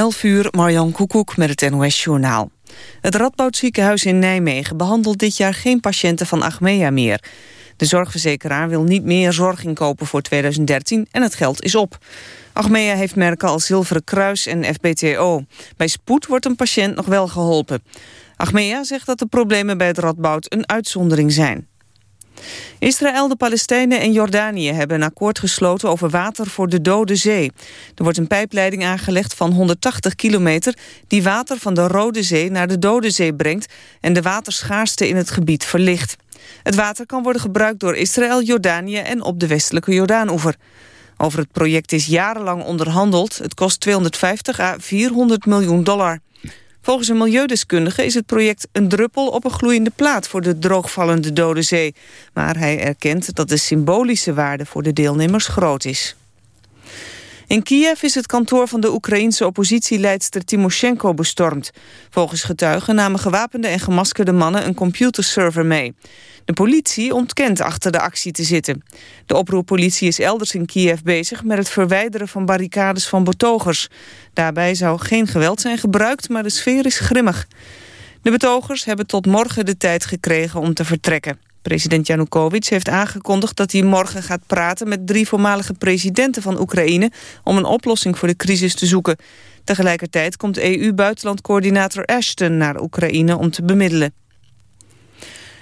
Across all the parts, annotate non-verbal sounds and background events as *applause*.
11 uur, Marjan Koekoek met het NOS-journaal. Het Radboudziekenhuis in Nijmegen behandelt dit jaar geen patiënten van Achmea meer. De zorgverzekeraar wil niet meer zorg inkopen voor 2013 en het geld is op. Achmea heeft merken als Zilveren Kruis en FBTO. Bij spoed wordt een patiënt nog wel geholpen. Achmea zegt dat de problemen bij het Radboud een uitzondering zijn. Israël, de Palestijnen en Jordanië hebben een akkoord gesloten over water voor de Dode Zee. Er wordt een pijpleiding aangelegd van 180 kilometer die water van de Rode Zee naar de Dode Zee brengt en de waterschaarste in het gebied verlicht. Het water kan worden gebruikt door Israël, Jordanië en op de westelijke Jordaanoever. Over het project is jarenlang onderhandeld. Het kost 250 à 400 miljoen dollar. Volgens een milieudeskundige is het project een druppel op een gloeiende plaat voor de droogvallende Dode Zee. Maar hij erkent dat de symbolische waarde voor de deelnemers groot is. In Kiev is het kantoor van de Oekraïense oppositieleidster Timoshenko bestormd. Volgens getuigen namen gewapende en gemaskerde mannen een computerserver mee. De politie ontkent achter de actie te zitten. De oproeppolitie is elders in Kiev bezig met het verwijderen van barricades van betogers. Daarbij zou geen geweld zijn gebruikt, maar de sfeer is grimmig. De betogers hebben tot morgen de tijd gekregen om te vertrekken. President Janukovic heeft aangekondigd dat hij morgen gaat praten met drie voormalige presidenten van Oekraïne om een oplossing voor de crisis te zoeken. Tegelijkertijd komt EU-buitenlandcoördinator Ashton naar Oekraïne om te bemiddelen.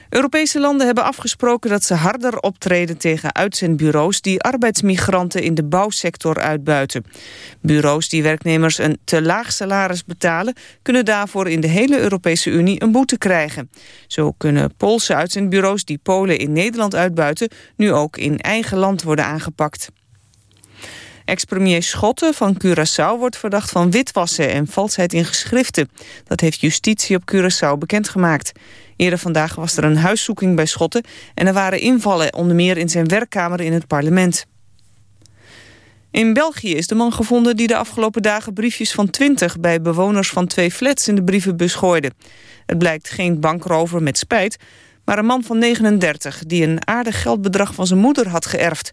Europese landen hebben afgesproken dat ze harder optreden tegen uitzendbureaus die arbeidsmigranten in de bouwsector uitbuiten. Bureaus die werknemers een te laag salaris betalen kunnen daarvoor in de hele Europese Unie een boete krijgen. Zo kunnen Poolse uitzendbureaus die Polen in Nederland uitbuiten nu ook in eigen land worden aangepakt. Ex-premier Schotten van Curaçao wordt verdacht van witwassen en valsheid in geschriften. Dat heeft justitie op Curaçao bekendgemaakt. Eerder vandaag was er een huiszoeking bij Schotten... en er waren invallen, onder meer in zijn werkkamer in het parlement. In België is de man gevonden die de afgelopen dagen briefjes van 20... bij bewoners van twee flats in de brievenbus gooide. Het blijkt geen bankrover met spijt, maar een man van 39... die een aardig geldbedrag van zijn moeder had geërfd.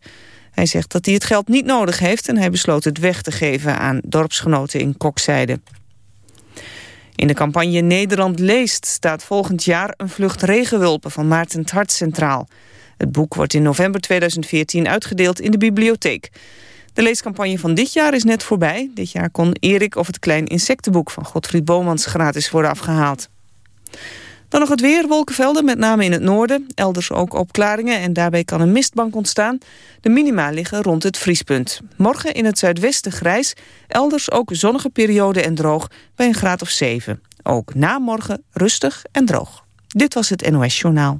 Hij zegt dat hij het geld niet nodig heeft... en hij besloot het weg te geven aan dorpsgenoten in Kokzijde. In de campagne Nederland leest staat volgend jaar een vlucht regenwulpen van Maarten Hart centraal. Het boek wordt in november 2014 uitgedeeld in de bibliotheek. De leescampagne van dit jaar is net voorbij. Dit jaar kon Erik of het Klein Insectenboek van Godfried Bomans gratis worden afgehaald. Dan nog het weer, wolkenvelden, met name in het noorden. Elders ook opklaringen en daarbij kan een mistbank ontstaan. De minima liggen rond het vriespunt. Morgen in het zuidwesten grijs, elders ook zonnige periode en droog... bij een graad of 7. Ook na morgen rustig en droog. Dit was het NOS Journaal.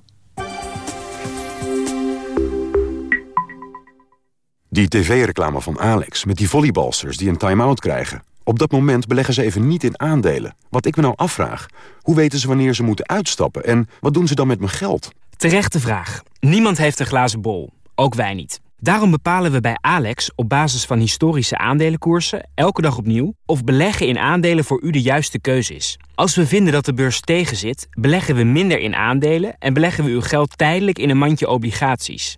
Die tv-reclame van Alex met die volleybalsters die een time-out krijgen... Op dat moment beleggen ze even niet in aandelen. Wat ik me nou afvraag, hoe weten ze wanneer ze moeten uitstappen... en wat doen ze dan met mijn geld? Terechte vraag. Niemand heeft een glazen bol. Ook wij niet. Daarom bepalen we bij Alex op basis van historische aandelenkoersen... elke dag opnieuw of beleggen in aandelen voor u de juiste keuze is. Als we vinden dat de beurs tegenzit, beleggen we minder in aandelen... en beleggen we uw geld tijdelijk in een mandje obligaties...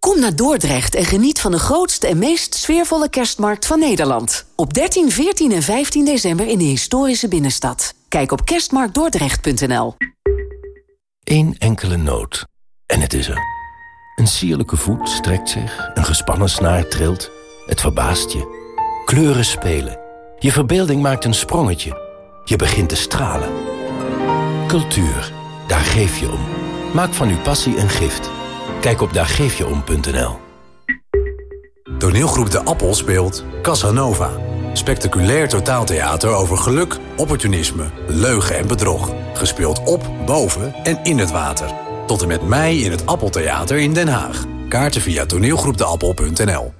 Kom naar Dordrecht en geniet van de grootste en meest sfeervolle kerstmarkt van Nederland. Op 13, 14 en 15 december in de historische binnenstad. Kijk op kerstmarktdordrecht.nl. Eén enkele noot. En het is er. Een sierlijke voet strekt zich, een gespannen snaar trilt. Het verbaast je. Kleuren spelen. Je verbeelding maakt een sprongetje. Je begint te stralen. Cultuur, daar geef je om. Maak van uw passie een gift. Kijk op daargeefjeom.nl. Toneelgroep De Appel speelt Casanova. Spectaculair totaaltheater over geluk, opportunisme, leugen en bedrog. Gespeeld op, boven en in het water. Tot en met mei in het Appeltheater in Den Haag. Kaarten via toneelgroepdeappel.nl.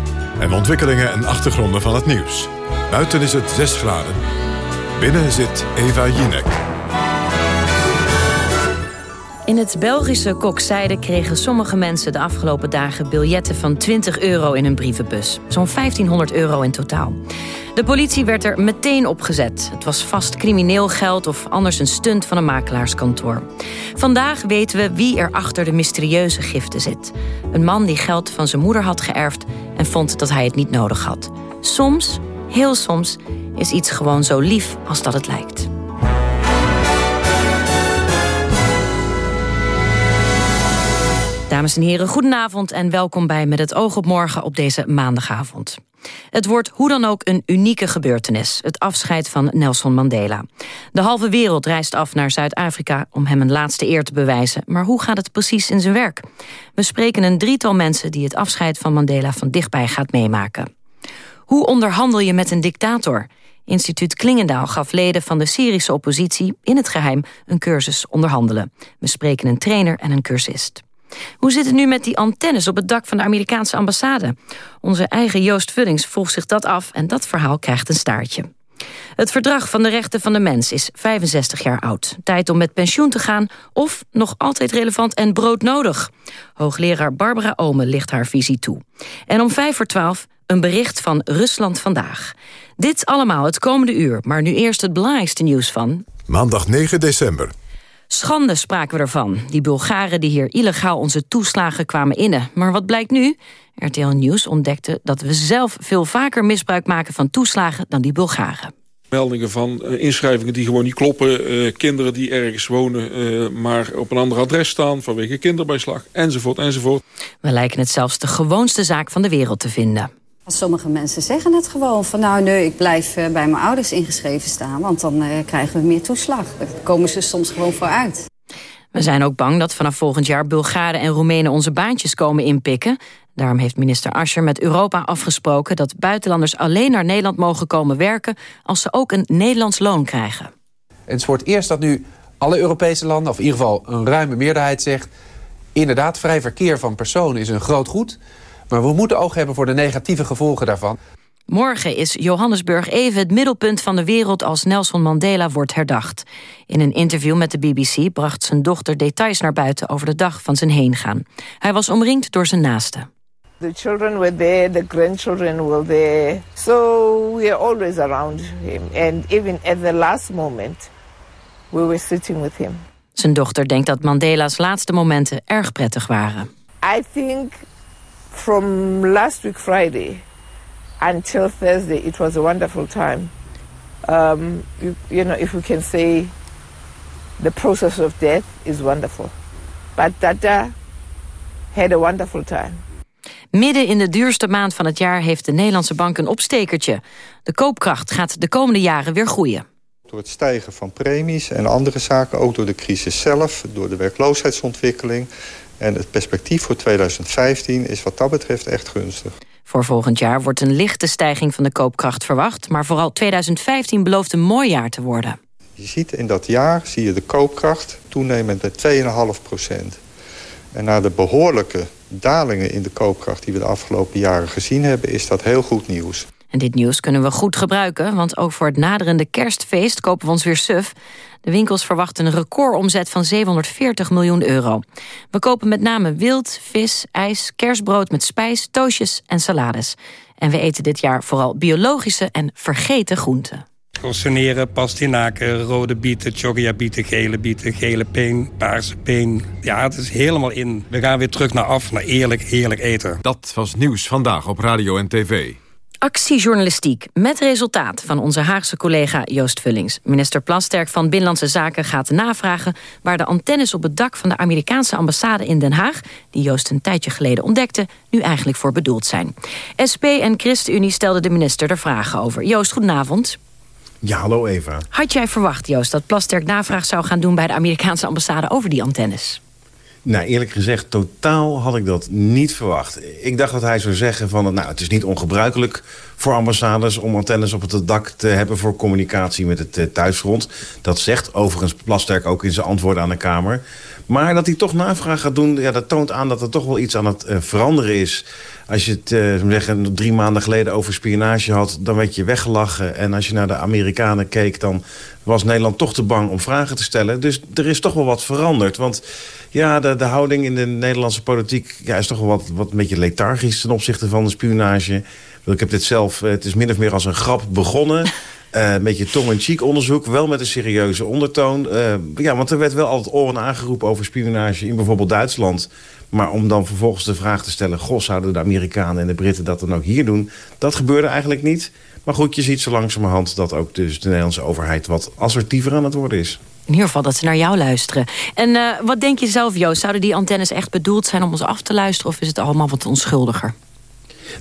en ontwikkelingen en achtergronden van het nieuws. Buiten is het 6 graden. Binnen zit Eva Jinek. In het Belgische Kokzijde kregen sommige mensen de afgelopen dagen biljetten van 20 euro in hun brievenbus. Zo'n 1500 euro in totaal. De politie werd er meteen op gezet. Het was vast crimineel geld of anders een stunt van een makelaarskantoor. Vandaag weten we wie er achter de mysterieuze giften zit. Een man die geld van zijn moeder had geërfd en vond dat hij het niet nodig had. Soms, heel soms, is iets gewoon zo lief als dat het lijkt. Dames en heren, goedenavond en welkom bij Met het oog op morgen op deze maandagavond. Het wordt hoe dan ook een unieke gebeurtenis, het afscheid van Nelson Mandela. De halve wereld reist af naar Zuid-Afrika om hem een laatste eer te bewijzen. Maar hoe gaat het precies in zijn werk? We spreken een drietal mensen die het afscheid van Mandela van dichtbij gaat meemaken. Hoe onderhandel je met een dictator? Instituut Klingendaal gaf leden van de Syrische oppositie in het geheim een cursus onderhandelen. We spreken een trainer en een cursist. Hoe zit het nu met die antennes op het dak van de Amerikaanse ambassade? Onze eigen Joost Vullings volgt zich dat af en dat verhaal krijgt een staartje. Het verdrag van de rechten van de mens is 65 jaar oud. Tijd om met pensioen te gaan of nog altijd relevant en broodnodig. Hoogleraar Barbara Omen ligt haar visie toe. En om 5 voor 12 een bericht van Rusland vandaag. Dit allemaal het komende uur, maar nu eerst het belangrijkste nieuws van... Maandag 9 december. Schande spraken we ervan. Die Bulgaren die hier illegaal onze toeslagen kwamen innen. Maar wat blijkt nu? RTL Nieuws ontdekte dat we zelf veel vaker misbruik maken van toeslagen dan die Bulgaren. Meldingen van uh, inschrijvingen die gewoon niet kloppen. Uh, kinderen die ergens wonen, uh, maar op een ander adres staan vanwege kinderbijslag, enzovoort, enzovoort. We lijken het zelfs de gewoonste zaak van de wereld te vinden. Sommige mensen zeggen het gewoon van nou nee, ik blijf bij mijn ouders ingeschreven staan, want dan krijgen we meer toeslag. Daar komen ze soms gewoon voor uit. We zijn ook bang dat vanaf volgend jaar Bulgaren en Roemenen onze baantjes komen inpikken. Daarom heeft minister Ascher met Europa afgesproken dat buitenlanders alleen naar Nederland mogen komen werken als ze ook een Nederlands loon krijgen. Het is voor het eerst dat nu alle Europese landen, of in ieder geval een ruime meerderheid zegt... inderdaad, vrij verkeer van personen is een groot goed... maar we moeten oog hebben voor de negatieve gevolgen daarvan. Morgen is Johannesburg even het middelpunt van de wereld als Nelson Mandela wordt herdacht. In een interview met de BBC bracht zijn dochter details naar buiten over de dag van zijn heengaan. Hij was omringd door zijn naasten. The children were there, the grandchildren were there. So we are always around him. And even at the last moment, we were sitting with him. Zijn dochter denkt dat Mandela's laatste momenten erg prettig waren. I think from last week Friday until Thursday, it was a wonderful time. Um, you, you know, if we can say the process of death is wonderful. But Tata had a wonderful time. Midden in de duurste maand van het jaar heeft de Nederlandse bank een opstekertje. De koopkracht gaat de komende jaren weer groeien. Door het stijgen van premies en andere zaken, ook door de crisis zelf... door de werkloosheidsontwikkeling... en het perspectief voor 2015 is wat dat betreft echt gunstig. Voor volgend jaar wordt een lichte stijging van de koopkracht verwacht... maar vooral 2015 belooft een mooi jaar te worden. Je ziet in dat jaar zie je de koopkracht toenemen met 2,5 procent. En na de behoorlijke dalingen in de koopkracht... die we de afgelopen jaren gezien hebben, is dat heel goed nieuws. En dit nieuws kunnen we goed gebruiken... want ook voor het naderende kerstfeest kopen we ons weer suf. De winkels verwachten een recordomzet van 740 miljoen euro. We kopen met name wild, vis, ijs, kerstbrood met spijs, toastjes en salades. En we eten dit jaar vooral biologische en vergeten groenten. Croissoneren, pastinaken, rode bieten, chogia-bieten, gele bieten, gele peen, paarse peen. Ja, het is helemaal in. We gaan weer terug naar af, naar eerlijk, heerlijk eten. Dat was nieuws vandaag op radio en tv. Actiejournalistiek met resultaat van onze Haagse collega Joost Vullings. Minister Plasterk van Binnenlandse Zaken gaat navragen... waar de antennes op het dak van de Amerikaanse ambassade in Den Haag... die Joost een tijdje geleden ontdekte, nu eigenlijk voor bedoeld zijn. SP en ChristenUnie stelden de minister er vragen over. Joost, goedenavond. Ja, hallo Eva. Had jij verwacht, Joost, dat Plasterk navraag zou gaan doen... bij de Amerikaanse ambassade over die antennes? Nou, eerlijk gezegd, totaal had ik dat niet verwacht. Ik dacht dat hij zou zeggen van... nou, het is niet ongebruikelijk voor ambassades... om antennes op het dak te hebben voor communicatie met het uh, thuisfront. Dat zegt overigens Plasterk ook in zijn antwoorden aan de Kamer. Maar dat hij toch navraag gaat doen... Ja, dat toont aan dat er toch wel iets aan het uh, veranderen is. Als je het uh, zeggen, drie maanden geleden over spionage had... dan werd je weggelachen. En als je naar de Amerikanen keek... dan was Nederland toch te bang om vragen te stellen. Dus er is toch wel wat veranderd. Want ja, de, de houding in de Nederlandse politiek ja, is toch wel wat, wat een beetje lethargisch ten opzichte van de spionage. Ik heb dit zelf, eh, het is min of meer als een grap begonnen. Uh, *laughs* een beetje tong-en-cheek onderzoek, wel met een serieuze ondertoon. Uh, ja, want er werd wel altijd oren aangeroepen over spionage in bijvoorbeeld Duitsland. Maar om dan vervolgens de vraag te stellen... goh, zouden de Amerikanen en de Britten dat dan ook hier doen? Dat gebeurde eigenlijk niet. Maar goed, je ziet zo langzamerhand dat ook dus de Nederlandse overheid... wat assertiever aan het worden is. In ieder geval dat ze naar jou luisteren. En uh, wat denk je zelf, Joost? Zouden die antennes echt bedoeld zijn om ons af te luisteren... of is het allemaal wat onschuldiger?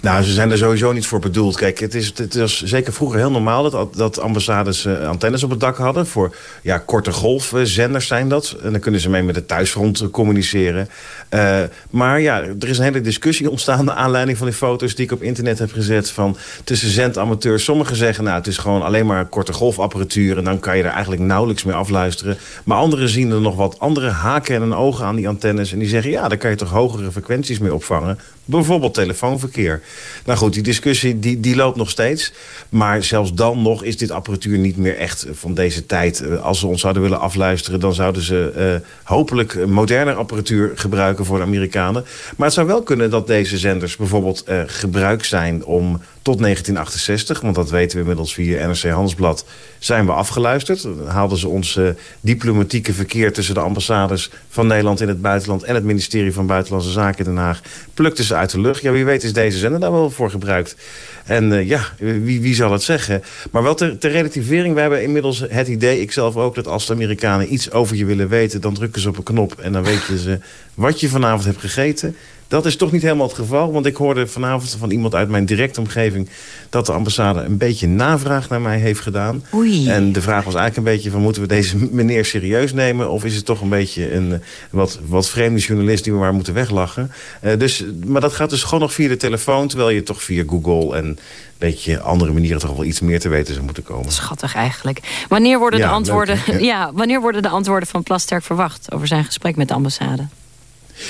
Nou, ze zijn er sowieso niet voor bedoeld. Kijk, het, is, het was zeker vroeger heel normaal dat, dat ambassades uh, antennes op het dak hadden. Voor ja, korte golfzenders zijn dat. En dan kunnen ze mee met het thuisfront communiceren. Uh, maar ja, er is een hele discussie ontstaan... naar aanleiding van die foto's die ik op internet heb gezet... van tussen zendamateurs. Sommigen zeggen, nou, het is gewoon alleen maar korte golfapparatuur... en dan kan je er eigenlijk nauwelijks meer afluisteren. Maar anderen zien er nog wat andere haken en ogen aan die antennes... en die zeggen, ja, daar kan je toch hogere frequenties mee opvangen. Bijvoorbeeld telefoonverkeer. Nou goed, die discussie die, die loopt nog steeds. Maar zelfs dan nog is dit apparatuur niet meer echt van deze tijd. Eh, als ze ons zouden willen afluisteren... dan zouden ze uh, hopelijk moderne apparatuur gebruiken voor de Amerikanen. Maar het zou wel kunnen dat deze zenders bijvoorbeeld uh, gebruikt zijn... om tot 1968, want dat weten we inmiddels via NRC Handelsblad... zijn we afgeluisterd. Haalden ze ons uh, diplomatieke verkeer tussen de ambassades van Nederland in het buitenland... en het ministerie van Buitenlandse Zaken in Den Haag... plukten ze uit de lucht. Ja, wie weet is deze zender daar wel voor gebruikt. En uh, ja, wie, wie zal het zeggen? Maar wel ter, ter relativering, we hebben inmiddels het idee... ik zelf ook, dat als de Amerikanen iets over je willen weten... dan drukken ze op een knop en dan weten ze wat je vanavond hebt gegeten... Dat is toch niet helemaal het geval. Want ik hoorde vanavond van iemand uit mijn directe omgeving... dat de ambassade een beetje navraag naar mij heeft gedaan. Oei. En de vraag was eigenlijk een beetje van... moeten we deze meneer serieus nemen? Of is het toch een beetje een wat, wat vreemde journalist... die we maar moeten weglachen? Uh, dus, maar dat gaat dus gewoon nog via de telefoon... terwijl je toch via Google en beetje andere manieren toch wel iets meer te weten zou moeten komen. Schattig eigenlijk. Wanneer worden, ja, de, antwoorden, leuk, *laughs* ja, wanneer worden de antwoorden van Plasterk verwacht... over zijn gesprek met de ambassade?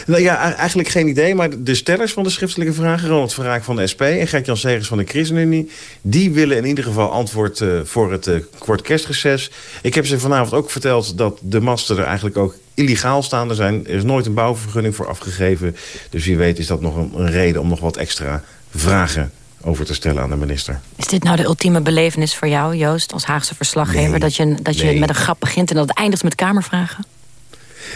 Nou ja, eigenlijk geen idee. Maar de stellers van de schriftelijke vragen... Ronald Verraak van de SP en Gert-Jan Segers van de ChristenUnie... die willen in ieder geval antwoord uh, voor het uh, kort kerstreces. Ik heb ze vanavond ook verteld dat de masten er eigenlijk ook illegaal staan. Er, zijn, er is nooit een bouwvergunning voor afgegeven. Dus wie weet is dat nog een, een reden om nog wat extra vragen over te stellen aan de minister. Is dit nou de ultieme belevenis voor jou, Joost, als Haagse verslaggever? Nee, dat je, dat je nee. met een grap begint en dat het eindigt met kamervragen?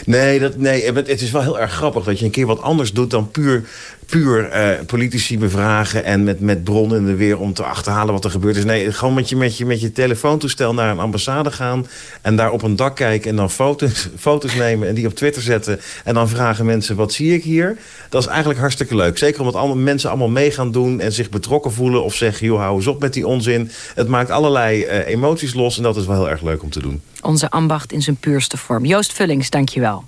Nee, dat, nee, het is wel heel erg grappig dat je een keer wat anders doet dan puur, puur uh, politici bevragen en met, met bronnen in de weer om te achterhalen wat er gebeurd is. Nee, gewoon met je, met je, met je telefoontoestel naar een ambassade gaan en daar op een dak kijken en dan foto's, *laughs* foto's nemen en die op Twitter zetten. En dan vragen mensen, wat zie ik hier? Dat is eigenlijk hartstikke leuk. Zeker omdat allemaal, mensen allemaal mee gaan doen en zich betrokken voelen of zeggen, joh, hou eens op met die onzin. Het maakt allerlei uh, emoties los en dat is wel heel erg leuk om te doen. Onze ambacht in zijn puurste vorm. Joost Vullings, dank je wel.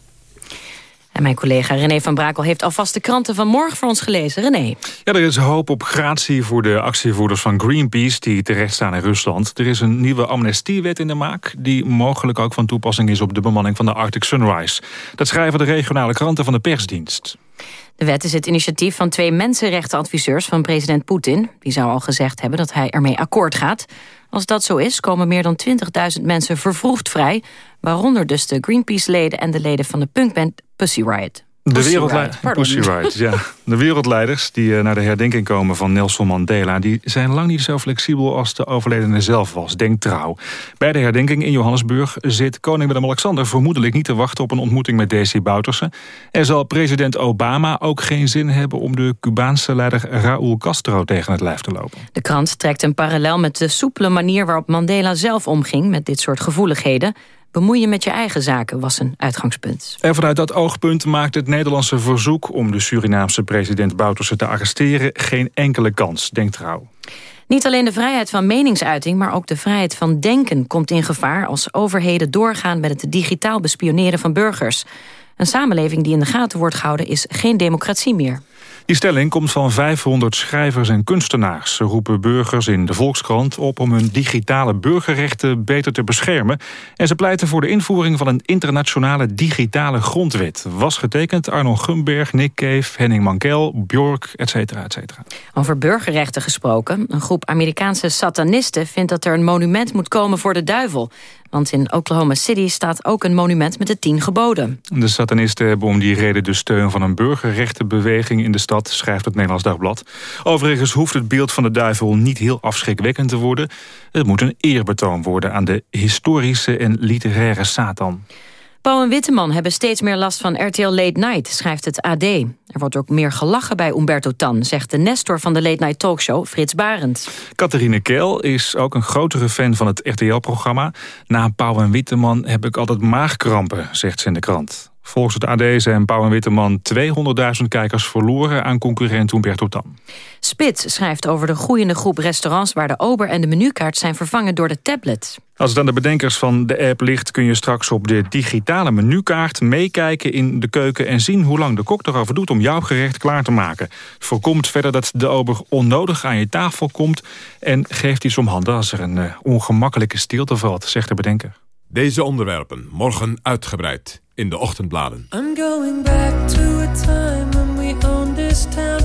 En mijn collega René van Brakel heeft alvast de kranten van morgen voor ons gelezen. René. Ja, er is hoop op gratie voor de actievoerders van Greenpeace... die terecht staan in Rusland. Er is een nieuwe amnestiewet in de maak... die mogelijk ook van toepassing is op de bemanning van de Arctic Sunrise. Dat schrijven de regionale kranten van de persdienst. De wet is het initiatief van twee mensenrechtenadviseurs van president Poetin. Die zou al gezegd hebben dat hij ermee akkoord gaat. Als dat zo is, komen meer dan 20.000 mensen vervroegd vrij... waaronder dus de Greenpeace-leden en de leden van de punkband Pussy Riot. De, wereldleiders, ja. de wereldleiders die eh, naar de herdenking komen van Nelson Mandela... die zijn lang niet zo flexibel als de overledene zelf was, denk trouw. Bij de herdenking in Johannesburg zit koning Willem-Alexander... vermoedelijk niet te wachten op een ontmoeting met Desi Bouterse. Er zal president Obama ook geen zin hebben... om de Cubaanse leider Raúl Castro tegen het lijf te lopen. De krant trekt een parallel met de soepele manier waarop Mandela zelf omging... met dit soort gevoeligheden Bemoeien met je eigen zaken was een uitgangspunt. En vanuit dat oogpunt maakt het Nederlandse verzoek... om de Surinaamse president Bouterse te arresteren... geen enkele kans, denkt Trouw. Niet alleen de vrijheid van meningsuiting, maar ook de vrijheid van denken komt in gevaar als overheden doorgaan met het digitaal bespioneren van burgers. Een samenleving die in de gaten wordt gehouden is geen democratie meer. Die stelling komt van 500 schrijvers en kunstenaars. Ze roepen burgers in de Volkskrant op om hun digitale burgerrechten beter te beschermen. En ze pleiten voor de invoering van een internationale digitale grondwet. Was getekend Arno Gumberg, Nick Cave, Henning Mankel, Bjork, etc. cetera. Over burgerrechten gesproken. Een groep Amerikaanse satanisten vindt dat er een monument moet komen voor de duivel. Want in Oklahoma City staat ook een monument met de tien geboden. De satanisten hebben om die reden de steun van een burgerrechtenbeweging in de stad, schrijft het Nederlands Dagblad. Overigens hoeft het beeld van de duivel niet heel afschrikwekkend te worden. Het moet een eerbetoon worden aan de historische en literaire Satan. Paul en Witteman hebben steeds meer last van RTL Late Night, schrijft het AD. Er wordt ook meer gelachen bij Umberto Tan, zegt de nestor van de Late Night Talkshow, Frits Barend. Catharine Keel is ook een grotere fan van het RTL-programma. Na Pauw en Witteman heb ik altijd maagkrampen, zegt ze in de krant. Volgens het AD zijn Pauw en Witteman 200.000 kijkers verloren aan concurrent Umberto Tan. Spits schrijft over de groeiende groep restaurants... waar de ober en de menukaart zijn vervangen door de tablet. Als het aan de bedenkers van de app ligt... kun je straks op de digitale menukaart meekijken in de keuken... en zien hoe lang de kok erover doet om jouw gerecht klaar te maken. Voorkomt verder dat de ober onnodig aan je tafel komt... en geeft iets om handen als er een uh, ongemakkelijke stilte valt, zegt de bedenker. Deze onderwerpen morgen uitgebreid in de ochtendbladen. I'm going back to a time when we owned this town.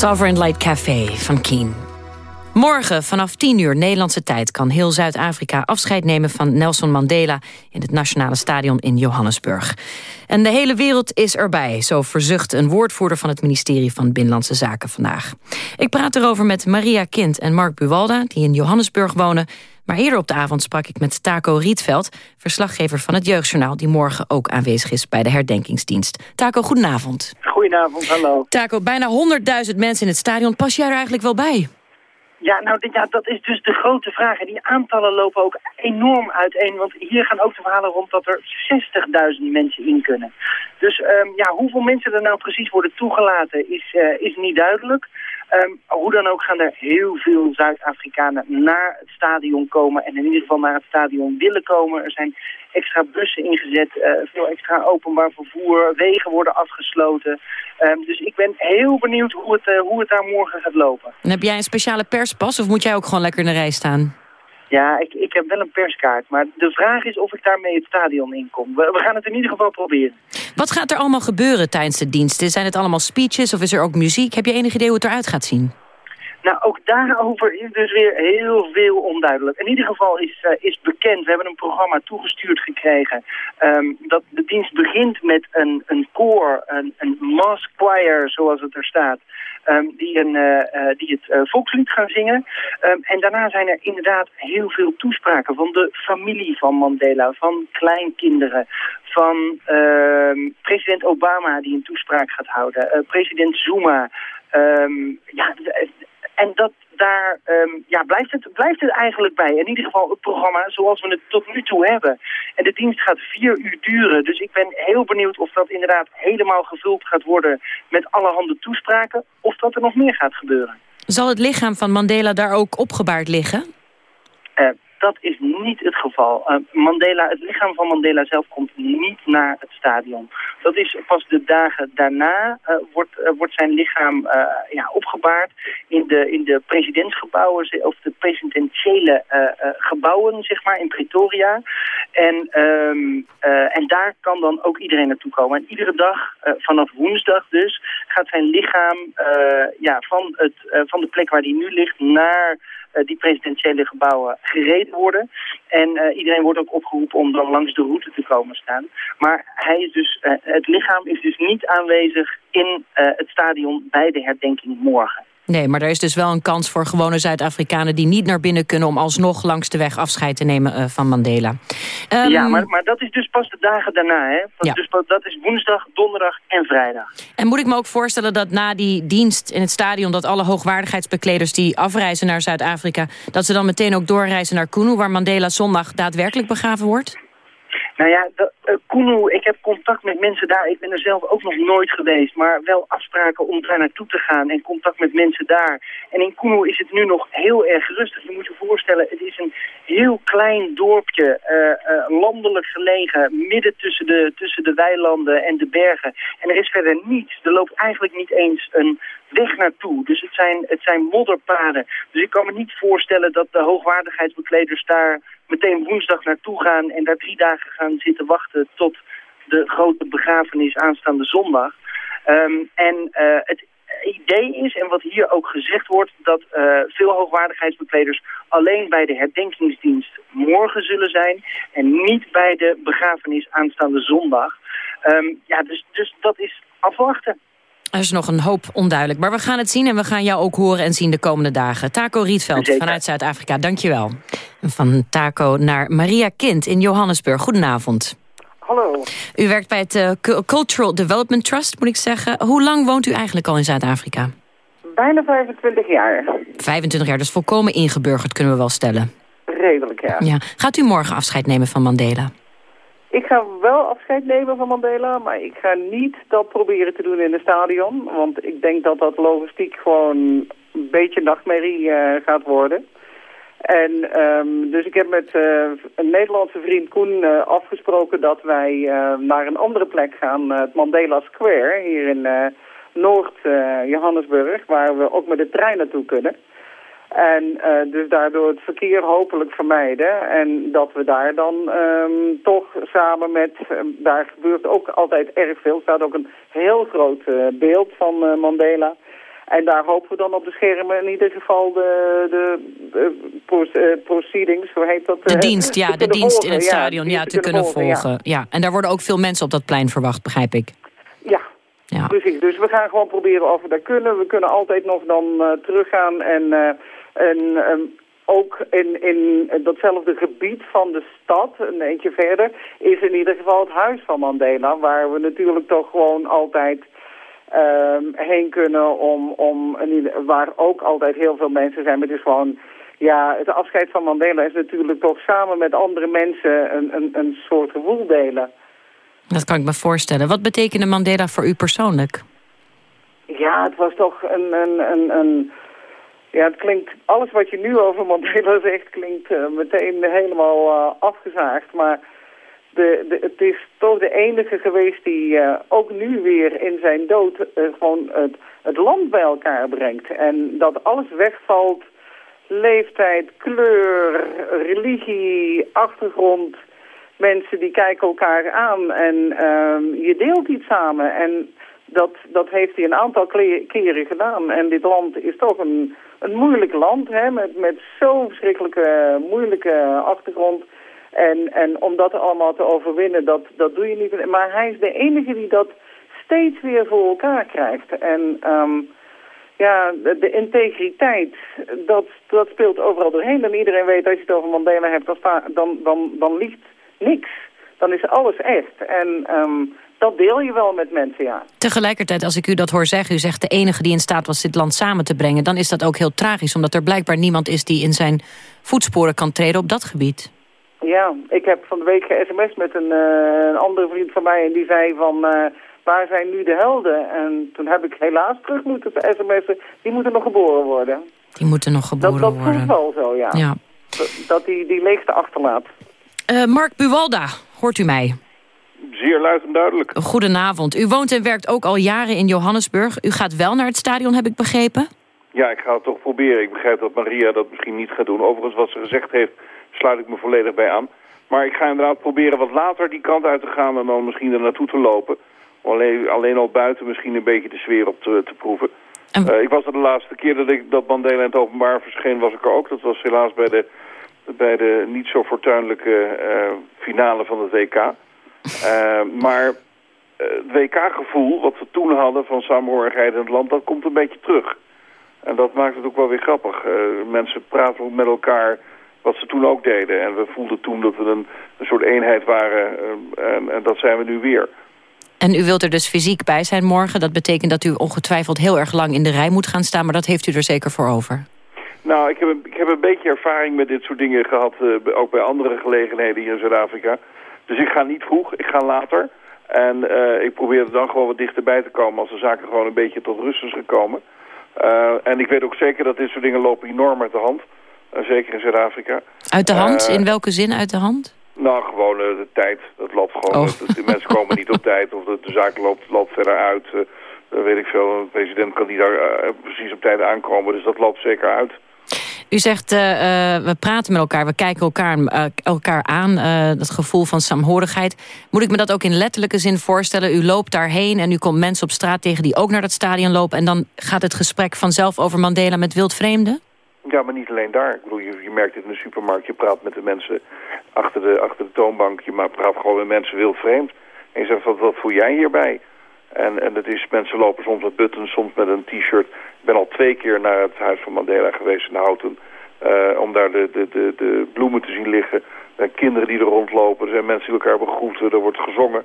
Sovereign Light Café van Keen. Morgen vanaf 10 uur Nederlandse tijd kan heel Zuid-Afrika afscheid nemen van Nelson Mandela in het Nationale Stadion in Johannesburg. En de hele wereld is erbij, zo verzucht een woordvoerder van het ministerie van Binnenlandse Zaken vandaag. Ik praat erover met Maria Kind en Mark Buwalda, die in Johannesburg wonen. Maar eerder op de avond sprak ik met Taco Rietveld, verslaggever van het Jeugdjournaal, die morgen ook aanwezig is bij de herdenkingsdienst. Taco, goedenavond. Goedenavond, hallo. Taco, bijna 100.000 mensen in het stadion. Pas jij er eigenlijk wel bij? Ja, nou ja, dat is dus de grote vraag. En die aantallen lopen ook enorm uiteen. Want hier gaan ook de verhalen rond dat er 60.000 mensen in kunnen. Dus ehm, ja, hoeveel mensen er nou precies worden toegelaten is, eh, is niet duidelijk. Ehm, hoe dan ook gaan er heel veel Zuid-Afrikanen naar het stadion komen. En in ieder geval naar het stadion willen komen. Er zijn extra bussen ingezet, eh, veel extra openbaar vervoer, wegen worden afgesloten. Ehm, dus ik ben heel benieuwd hoe het, eh, hoe het daar morgen gaat lopen. En heb jij een speciale perspas of moet jij ook gewoon lekker in de rij staan? Ja, ik, ik heb wel een perskaart, maar de vraag is of ik daarmee het stadion in kom. We, we gaan het in ieder geval proberen. Wat gaat er allemaal gebeuren tijdens de diensten? Zijn het allemaal speeches of is er ook muziek? Heb je enig idee hoe het eruit gaat zien? Nou, ook daarover is dus weer heel veel onduidelijk. In ieder geval is, eh, is bekend, we hebben een programma toegestuurd gekregen... ehm, dat de dienst begint met een, een koor, een, een mass choir, zoals het er staat... ehm, die, een, eh, eh, die het eh, volkslied gaan zingen. Ehm, en daarna zijn er inderdaad heel veel toespraken van de familie van Mandela... van kleinkinderen, van ehm, president Obama die een toespraak gaat houden... president Zuma... Ja, en dat, daar ehm, ja, blijft, het, blijft het eigenlijk bij. In ieder geval het programma zoals we het tot nu toe hebben. En de dienst gaat vier uur duren. Dus ik ben heel benieuwd of dat inderdaad helemaal gevuld gaat worden met allerhande toespraken. Of dat er nog meer gaat gebeuren. Zal het lichaam van Mandela daar ook opgebaard liggen? Eh, dat is niet het geval. Eh, Mandela, het lichaam van Mandela zelf komt niet naar het stadion. Dat is pas de dagen daarna eh, wordt, eh, wordt zijn lichaam ja, opgebaard in de, in de presidentsgebouwen, of de presidentiële gebouwen, zeg maar, in Pretoria. En, ehm, eh, en daar kan dan ook iedereen naartoe komen. En iedere dag, vanaf woensdag dus, gaat zijn lichaam ja, van, het, van de plek waar hij nu ligt naar die presidentiële gebouwen gereden worden. En eh, iedereen wordt ook opgeroepen om dan langs de route te komen staan. Maar hij is dus, eh, het lichaam is dus niet aanwezig in eh, het stadion bij de herdenking morgen. Nee, maar er is dus wel een kans voor gewone Zuid-Afrikanen... die niet naar binnen kunnen om alsnog langs de weg afscheid te nemen eh, van Mandela. Ehm, ja, maar, maar dat is dus pas de dagen daarna. Hè? Dat, Ja. dus, dat is woensdag, donderdag en vrijdag. En moet ik me ook voorstellen dat na die dienst in het stadion... dat alle hoogwaardigheidsbekleders die afreizen naar Zuid-Afrika... dat ze dan meteen ook doorreizen naar Kunu... waar Mandela zondag daadwerkelijk begraven wordt? Nou ja, de, eh, ik heb contact met mensen daar. Ik ben er zelf ook nog nooit geweest. Maar wel afspraken om daar naartoe te gaan en contact met mensen daar. En in Kunu is het nu nog heel erg rustig. Je moet je voorstellen, het is een heel klein dorpje, eh, eh, landelijk gelegen, midden tussen de, tussen de weilanden en de bergen. En er is verder niets. Er loopt eigenlijk niet eens een weg naartoe. Dus het zijn, het zijn modderpaden. Dus ik kan me niet voorstellen dat de hoogwaardigheidsbekleders daar meteen woensdag naartoe gaan en daar drie dagen gaan zitten wachten tot de grote begrafenis aanstaande zondag. Ehm, en eh, het idee is, en wat hier ook gezegd wordt, dat eh, veel hoogwaardigheidsbekleders alleen bij de herdenkingsdienst morgen zullen zijn en niet bij de begrafenis aanstaande zondag. Ehm, ja, dus, dus dat is afwachten. Er is nog een hoop onduidelijk. Maar we gaan het zien en we gaan jou ook horen en zien de komende dagen. Taco Rietveld Zeker. vanuit Zuid-Afrika, dankjewel. Van Taco naar Maria Kind in Johannesburg. Goedenavond. Hallo. U werkt bij het eh, Cu- Cultural Development Trust, moet ik zeggen. Hoe lang woont u eigenlijk al in Zuid-Afrika? Bijna 25 jaar. 25 jaar, dus volkomen ingeburgerd, kunnen we wel stellen. Redelijk, ja. Ja. Gaat u morgen afscheid nemen van Mandela? Ik ga wel afscheid nemen van Mandela, maar ik ga niet dat proberen te doen in het stadion. Want ik denk dat dat logistiek gewoon een beetje nachtmerrie eh, gaat worden. En ehm, dus ik heb met eh, een Nederlandse vriend Koen eh, afgesproken dat wij naar een andere plek gaan, het Mandela Square, hier in Noord-Johannesburg, waar we ook met de trein naartoe kunnen. En eh, dus daardoor het verkeer hopelijk vermijden. En dat we daar dan ehm, toch samen met... ehm, daar gebeurt ook altijd erg veel. Er staat ook een heel groot eh, beeld van eh, Mandela. En daar hopen we dan op de schermen in ieder geval de, de, de pro- eh, proceedings, hoe heet dat? De eh, dienst, ja, de dienst in het stadion ja, te kunnen volgen. ja. Ja. En daar worden ook veel mensen op dat plein verwacht, begrijp ik. Ja, Ja. precies. Dus we gaan gewoon proberen of we dat kunnen. We kunnen altijd nog dan eh, teruggaan en, eh, en ehm, ook in, in datzelfde gebied van de stad, een eentje verder, is in ieder geval het huis van Mandela, waar we natuurlijk toch gewoon altijd ehm, heen kunnen om, om waar ook altijd heel veel mensen zijn. Maar het is gewoon, ja, het afscheid van Mandela is natuurlijk toch samen met andere mensen een, een, een soort gevoel delen. Dat kan ik me voorstellen. Wat betekende Mandela voor u persoonlijk? Ja, het was toch een, een, een, een... Ja, het klinkt... Alles wat je nu over Mandela *laughs* zegt, klinkt eh, meteen helemaal eh, afgezaagd. Maar de, het is toch de enige geweest die eh, ook nu weer in zijn dood gewoon het, het land bij elkaar brengt. En dat alles wegvalt. Leeftijd, kleur, religie, achtergrond. Mensen die kijken elkaar aan en ehm, je deelt iets samen. En dat, dat heeft hij een aantal keren gedaan. En dit land is toch een, een moeilijk land, hè, met, met zo'n verschrikkelijke moeilijke achtergrond. En, en om dat allemaal te overwinnen, dat, dat doe je niet. Maar hij is de enige die dat steeds weer voor elkaar krijgt. En ehm, ja, de, integriteit, dat, dat speelt overal doorheen. En iedereen weet, als je het over Mandela hebt, dan, dan, dan, dan ligt niks. Dan is alles echt. En ehm, dat deel je wel met mensen, ja. Tegelijkertijd, als ik u dat hoor zeggen... u zegt de enige die in staat was dit land samen te brengen... dan is dat ook heel tragisch, omdat er blijkbaar niemand is... die in zijn voetsporen kan treden op dat gebied. Ja, ik heb van de week ge-sms met een, eh, een andere vriend van mij... en die zei van, eh, waar zijn nu de helden? En toen heb ik helaas terug moeten sms'en. Die moeten nog geboren worden. Die moeten nog geboren Dat, dat worden. voelt wel zo, ja. Ja. Dat- Dat die, die leegte achterlaat. Eh, Mark Buwalda, hoort u mij? Zeer luid en duidelijk. Goedenavond. U woont en werkt ook al jaren in Johannesburg. U gaat wel naar het stadion, heb ik begrepen? Ja, ik ga het toch proberen. Ik begrijp dat Maria dat misschien niet gaat doen. Overigens, wat ze gezegd heeft, sluit ik me volledig bij aan. Maar ik ga inderdaad proberen wat later die kant uit te gaan en dan misschien er naartoe te lopen. Alleen, alleen al buiten misschien een beetje de sfeer op te, te proeven. Eh, ik was er de laatste keer dat, ik, dat Mandela in het openbaar verscheen, was ik er ook. Dat was helaas bij de, bij de niet zo fortuinlijke eh, finale van het WK. Eh, maar eh, het WK-gevoel wat we toen hadden van samenhorigheid in het land, dat komt een beetje terug. En dat maakt het ook wel weer grappig. Eh, mensen praten ook met elkaar wat ze toen ook deden. En we voelden toen dat we een, een soort eenheid waren. eh, en, en dat zijn we nu weer. En u wilt er dus fysiek bij zijn morgen. Dat betekent dat u ongetwijfeld heel erg lang in de rij moet gaan staan... maar dat heeft u er zeker voor over. Nou, ik heb, een, ik heb een beetje ervaring met dit soort dingen gehad, eh, ook bij andere gelegenheden hier in Zuid-Afrika. Dus ik ga niet vroeg, ik ga later. En eh, ik probeer er dan gewoon wat dichterbij te komen als de zaken gewoon een beetje tot rust is gekomen. Eh, en ik weet ook zeker dat dit soort dingen lopen enorm uit de hand. Eh, zeker in Zuid-Afrika. Uit de hand? In welke zin uit de hand? Nou, gewoon de tijd. Dat loopt gewoon. Oh. De, de mensen komen niet op *laughs* tijd of de, de zaak loopt, loopt verder uit. weet ik veel. Een president kan niet daar precies op tijd aankomen. Dus dat loopt zeker uit. U zegt, eh, eh, we praten met elkaar, we kijken elkaar, eh, elkaar aan. dat gevoel van saamhorigheid. Moet ik me dat ook in letterlijke zin voorstellen? U loopt daarheen en u komt mensen op straat tegen die ook naar dat stadion lopen... en dan gaat het gesprek vanzelf over Mandela met wildvreemden? Ja, maar niet alleen daar. Ik bedoel, je, je merkt het in de supermarkt. Je praat met de mensen achter de, achter de toonbank. Je praat gewoon met mensen wild vreemd. En je zegt, wat, wat voel jij hierbij? En, en dat is, mensen lopen soms met buttons, soms met een t-shirt. Ben al twee keer naar het huis van Mandela geweest in Houten. eh, om daar de, de, de, de bloemen te zien liggen. Zijn kinderen die er rondlopen. Er zijn mensen die elkaar begroeten. Er wordt gezongen.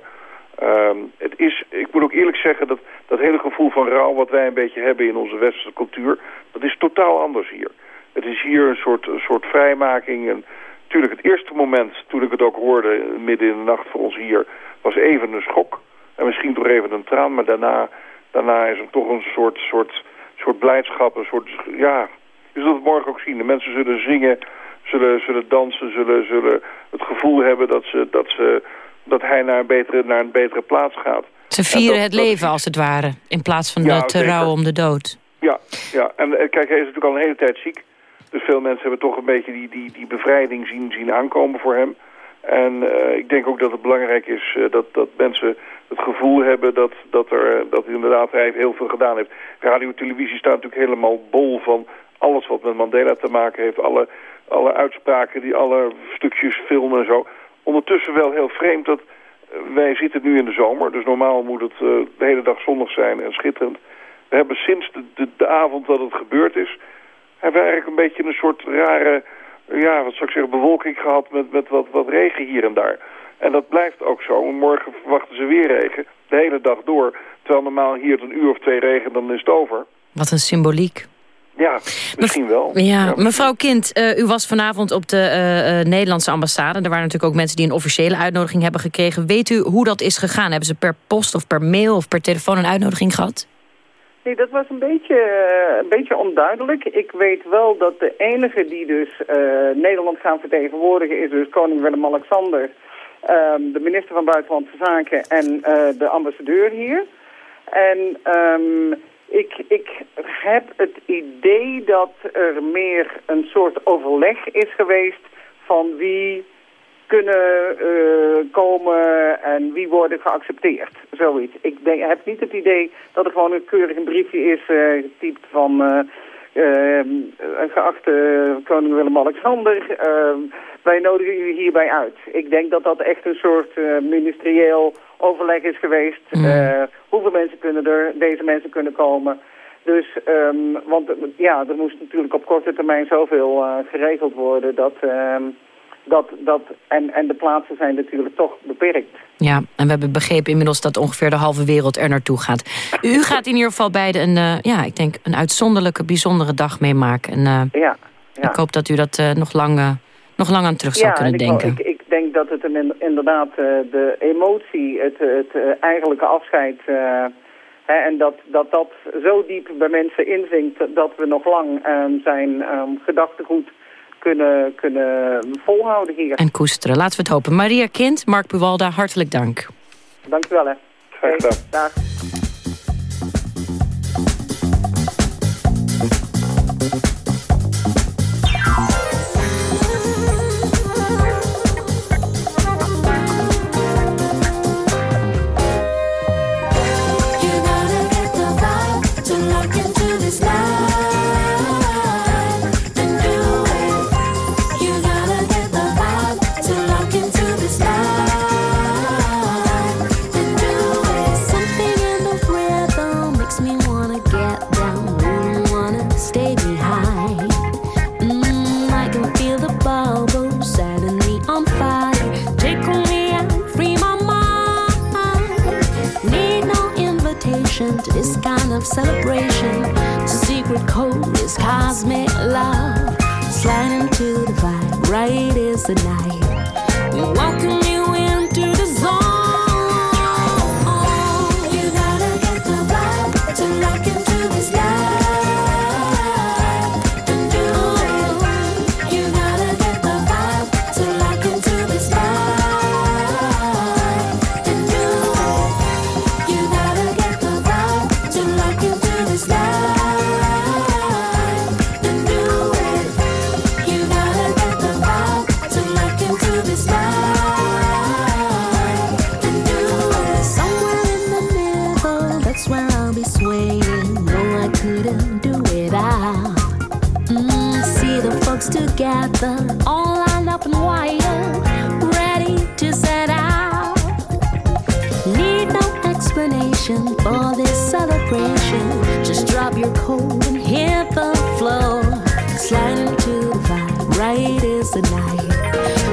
Ehm, het is, ik moet ook eerlijk zeggen, dat, dat hele gevoel van rouw wat wij een beetje hebben in onze westerse cultuur, dat is totaal anders hier. Het is hier een soort, een soort vrijmaking. En natuurlijk het eerste moment toen ik het ook hoorde, midden in de nacht voor ons hier, was even een schok. En misschien toch even een traan, maar daarna, daarna is er toch een soort, soort, soort blijdschap, een soort, ja, je zult het morgen ook zien. De mensen zullen zingen, zullen, zullen dansen, zullen, zullen het gevoel hebben dat, ze, dat, ze, dat hij naar een, betere, naar een betere plaats gaat. Ze vieren het leven als het ware, in plaats van Ja, te zeker. rouwen om de dood. Ja, ja. en eh, kijk, hij is natuurlijk al een hele tijd ziek. Dus veel mensen hebben toch een beetje die, die, die bevrijding zien, zien aankomen voor hem. En eh, ik denk ook dat het belangrijk is eh, dat, dat mensen het gevoel hebben dat, dat, er, dat inderdaad hij heel veel gedaan heeft. Radio en televisie staat natuurlijk helemaal bol van alles wat met Mandela te maken heeft. Alle, alle uitspraken, die, alle stukjes filmen en zo. Ondertussen wel heel vreemd dat eh, wij zitten nu in de zomer. Dus normaal moet het eh, de hele dag zonnig zijn en schitterend. We hebben sinds de, de, de avond dat het gebeurd is... hebben we eigenlijk een beetje een soort rare... Ja, wat zou ik zeggen, bewolking gehad met, met wat, wat regen hier en daar. En dat blijft ook zo. Morgen verwachten ze weer regen. De hele dag door. Terwijl normaal hier het een uur of twee regen, dan is het over. Wat een symboliek. Ja, misschien wel. Ja, mevrouw Kind, eh, u was vanavond op de eh, eh, Nederlandse ambassade. Er waren natuurlijk ook mensen die een officiële uitnodiging hebben gekregen. Weet u hoe dat is gegaan? Hebben ze per post of per mail of per telefoon een uitnodiging gehad? Nee, dat was een beetje, eh, een beetje onduidelijk. Ik weet wel dat de enige die dus eh, Nederland gaan vertegenwoordigen is dus koning Willem-Alexander, ehm, de minister van Buitenlandse Zaken en eh, de ambassadeur hier. En ehm, ik, ik heb het idee dat er meer een soort overleg is geweest van wie kunnen eh, komen en wie worden geaccepteerd. Zoiets. Ik denk, heb niet het idee dat er gewoon een keurig een briefje is uh, getypt van... eh, eh, geachte koning Willem-Alexander, eh, wij nodigen u hierbij uit. Ik denk dat dat echt een soort ministerieel overleg is geweest. Eh, hoeveel mensen kunnen er, deze mensen kunnen komen... Dus, ehm, want ja, er moest natuurlijk op korte termijn zoveel geregeld worden dat, ehm, dat, dat en, en de plaatsen zijn natuurlijk toch beperkt. Ja, en we hebben begrepen inmiddels dat ongeveer de halve wereld er naartoe gaat. U gaat in ieder geval beide een, eh, ja, ik denk een uitzonderlijke, bijzondere dag meemaken. En eh, Ja, ja. ik hoop dat u dat eh, nog, lang, nog lang aan terug zou ja, kunnen ik, denken. Ik, ik denk dat het een, inderdaad de emotie, het, het eigenlijke afscheid... hè, en dat, dat dat zo diep bij mensen inzinkt dat we nog lang ehm, zijn ehm, gedachtegoed kunnen, kunnen volhouden hier. En koesteren, laten we het hopen. Maria Kind, Mark Buwalda, hartelijk dank. Dank u wel, hè. Oké, dag. Celebration. Secret code is cosmic love. Slide into the vibe, right is the night. We welcome couldn't do without. Mm, see the folks together, all lined up and wired, ready to set out. Need no explanation for this celebration. Just drop your coat and hit the floor. Slide into the vibe, right is the night.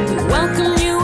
We welcome you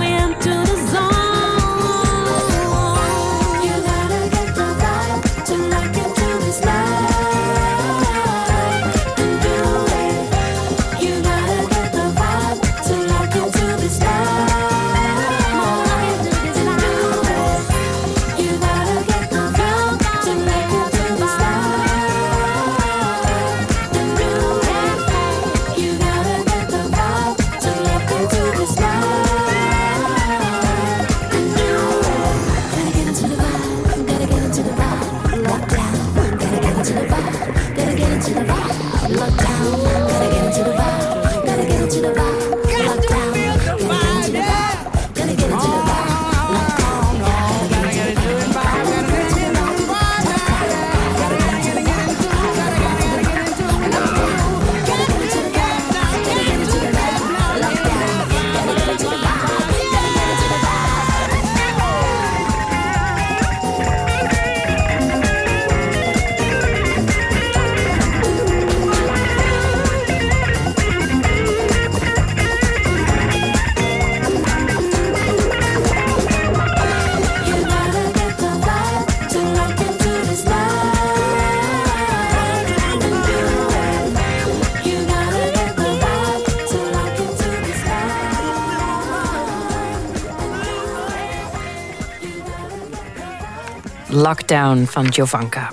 Lockdown van Jovanka.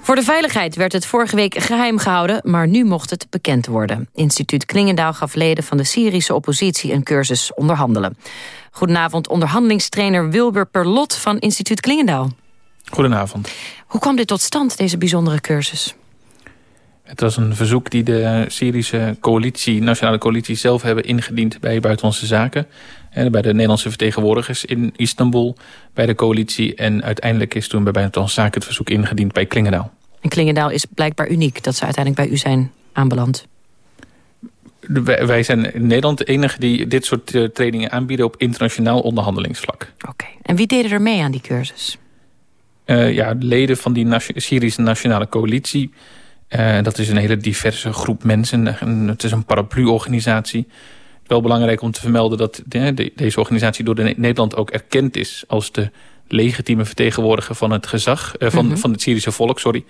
Voor de veiligheid werd het vorige week geheim gehouden... maar nu mocht het bekend worden. Instituut Klingendaal gaf leden van de Syrische oppositie... een cursus onderhandelen. Goedenavond, onderhandelingstrainer Wilbur Perlot van Instituut Klingendaal. Goedenavond. Hoe kwam dit tot stand, deze bijzondere cursus? Het was een verzoek die de Syrische coalitie, nationale coalitie zelf hebben ingediend bij Buitenlandse Zaken. Bij de Nederlandse vertegenwoordigers in Istanbul, bij de coalitie. En uiteindelijk is toen bij Buitenlandse Zaken het verzoek ingediend bij Klingendaal. En Klingendaal is blijkbaar uniek dat ze uiteindelijk bij u zijn aanbeland. Wij, wij zijn in Nederland de enige die dit soort uh, trainingen aanbieden op internationaal onderhandelingsvlak. Oké. En wie deden er mee aan die cursus? Uh, ja, leden van die nation Syrische Nationale Coalitie. Uh, dat is een hele diverse groep mensen. Het is een paraplu-organisatie. Wel belangrijk om te vermelden dat de, de, deze organisatie door de Nederland ook erkend is als de legitieme vertegenwoordiger van het gezag, uh, van, mm -hmm. van het Syrische volk, sorry.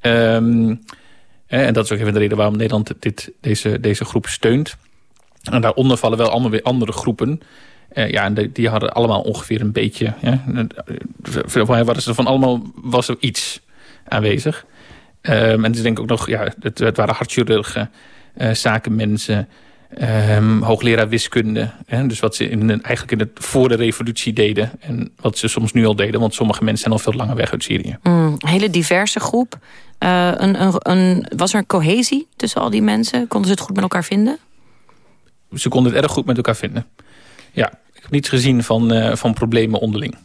Um, en dat is ook even de reden waarom Nederland dit, deze, deze groep steunt. En daaronder vallen wel allemaal weer andere groepen. Uh, ja, en die, die hadden allemaal ongeveer een beetje... Ja, was er van allemaal was er iets aanwezig. Um, en het is denk ik ook nog... Ja, het, het waren hartchirurgen, uh, zakenmensen... Um, hoogleraar wiskunde. Hè, dus wat ze in, eigenlijk in het, voor de revolutie deden. En wat ze soms nu al deden. Want sommige mensen zijn al veel langer weg uit Syrië. Mm, een hele diverse groep. Uh, een, een, een, was er cohesie tussen al die mensen? Konden ze het goed met elkaar vinden? Ze konden het erg goed met elkaar vinden. Ja, ik heb niets gezien van, uh, van problemen onderling.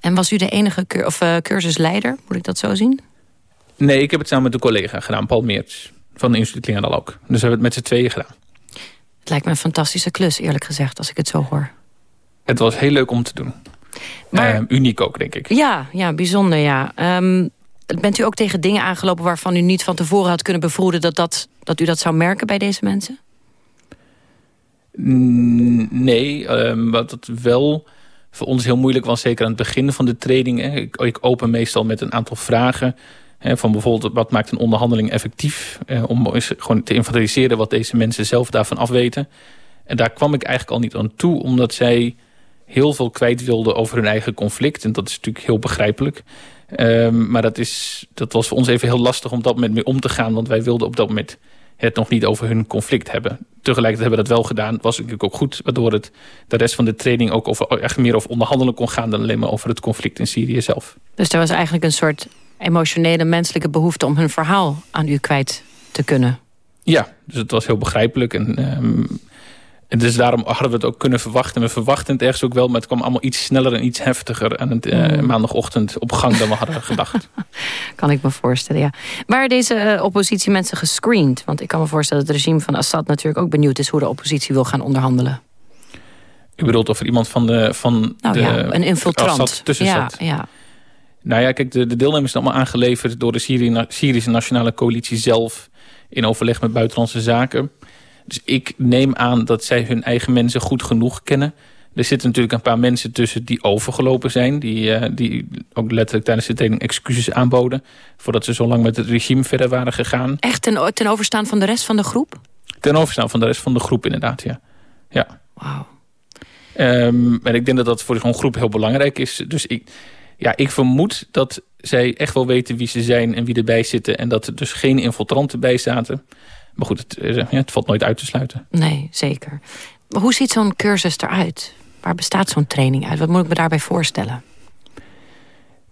En was u de enige cur of, uh, cursusleider? Moet ik dat zo zien? Nee, ik heb het samen met een collega gedaan. Paul Meerts. Van de Instituut Klingendal ook. Dus we hebben het met z'n tweeën gedaan. Lijkt me een fantastische klus, eerlijk gezegd, als ik het zo hoor. Het was heel leuk om te doen. Maar, uh, uniek ook, denk ik. Ja, ja bijzonder, ja. Um, bent u ook tegen dingen aangelopen waarvan u niet van tevoren had kunnen bevroeden... dat, dat, dat u dat zou merken bij deze mensen? Nee, um, wat het wel voor ons heel moeilijk was... zeker aan het begin van de training. Hè. Ik, ik open meestal met een aantal vragen... Van bijvoorbeeld, wat maakt een onderhandeling effectief? Eh, om gewoon te inventariseren wat deze mensen zelf daarvan afweten. En daar kwam ik eigenlijk al niet aan toe... omdat zij heel veel kwijt wilden over hun eigen conflict. En dat is natuurlijk heel begrijpelijk. Um, maar dat, is, dat was voor ons even heel lastig om dat moment mee om te gaan. Want wij wilden op dat moment het nog niet over hun conflict hebben. Tegelijkertijd hebben we dat wel gedaan. was natuurlijk ook goed. Waardoor het de rest van de training ook over, echt meer over onderhandelen kon gaan... dan alleen maar over het conflict in Syrië zelf. Dus er was eigenlijk een soort emotionele, menselijke behoefte... om hun verhaal aan u kwijt te kunnen. Ja, dus het was heel begrijpelijk. En um, en dus daarom hadden we het ook kunnen verwachten. We verwachten het ergens ook wel, maar het kwam allemaal iets sneller en iets heftiger aan het uh, mm. maandagochtend op gang dan we hadden *laughs* gedacht. kan ik me voorstellen, ja. Waren deze uh, oppositiemensen gescreend? Want ik kan me voorstellen dat het regime van Assad natuurlijk ook benieuwd is hoe de oppositie wil gaan onderhandelen. U bedoelt of er iemand van de... Van nou, de ja, een infiltrant. Assad tussen ja, zat? Ja. Nou ja, kijk, de, de deelnemers zijn allemaal aangeleverd door de Syri Syrische Nationale Coalitie zelf in overleg met buitenlandse zaken. Dus ik neem aan dat zij hun eigen mensen goed genoeg kennen. Er zitten natuurlijk een paar mensen tussen die overgelopen zijn. Die, uh, die ook letterlijk tijdens de training excuses aanboden. Voordat ze zo lang met het regime verder waren gegaan. Echt ten, ten overstaan van de rest van de groep? Ten overstaan van de rest van de groep inderdaad, ja. ja. Wauw. Um, en ik denk dat dat voor zo'n groep heel belangrijk is. Dus ik, ja, ik vermoed dat zij echt wel weten wie ze zijn en wie erbij zitten. En dat er dus geen infiltranten bij zaten. Maar goed, het, ja, het valt nooit uit te sluiten. Nee, zeker. Maar hoe ziet zo'n cursus eruit? Waar bestaat zo'n training uit? Wat moet ik me daarbij voorstellen?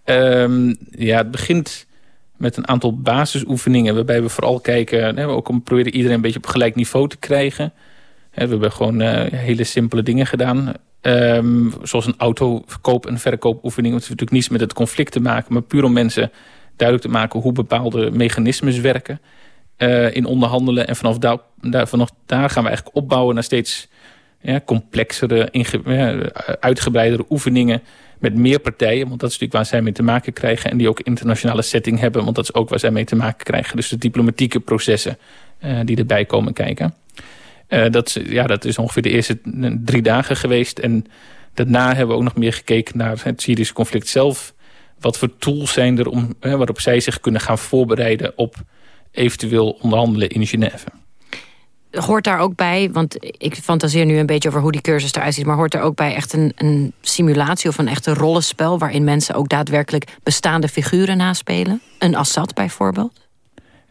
Um, ja, het begint met een aantal basisoefeningen... waarbij we vooral kijken... Hè, we ook om proberen iedereen een beetje op gelijk niveau te krijgen. We hebben gewoon uh, hele simpele dingen gedaan. Um, zoals een autoverkoop- en verkoopoefening. Het heeft natuurlijk niets met het conflict te maken... maar puur om mensen duidelijk te maken... hoe bepaalde mechanismes werken... Uh, in onderhandelen. En vanaf daar, daar, vanaf daar gaan we eigenlijk opbouwen naar steeds complexere, uitgebreidere oefeningen met meer partijen. Want dat is natuurlijk waar zij mee te maken krijgen. En die ook internationale setting hebben. Want dat is ook waar zij mee te maken krijgen. Dus de diplomatieke processen uh, die erbij komen kijken. Uh, dat, ja, dat is ongeveer de eerste drie dagen geweest. En daarna hebben we ook nog meer gekeken naar het Syrische conflict zelf. Wat voor tools zijn er om, waarop zij zich kunnen gaan voorbereiden op eventueel onderhandelen in Genève. hoort daar ook bij, want ik fantaseer nu een beetje over hoe die cursus eruit ziet... maar hoort er ook bij echt een, een simulatie of een echte rollenspel... waarin mensen ook daadwerkelijk bestaande figuren naspelen? Een Assad bijvoorbeeld?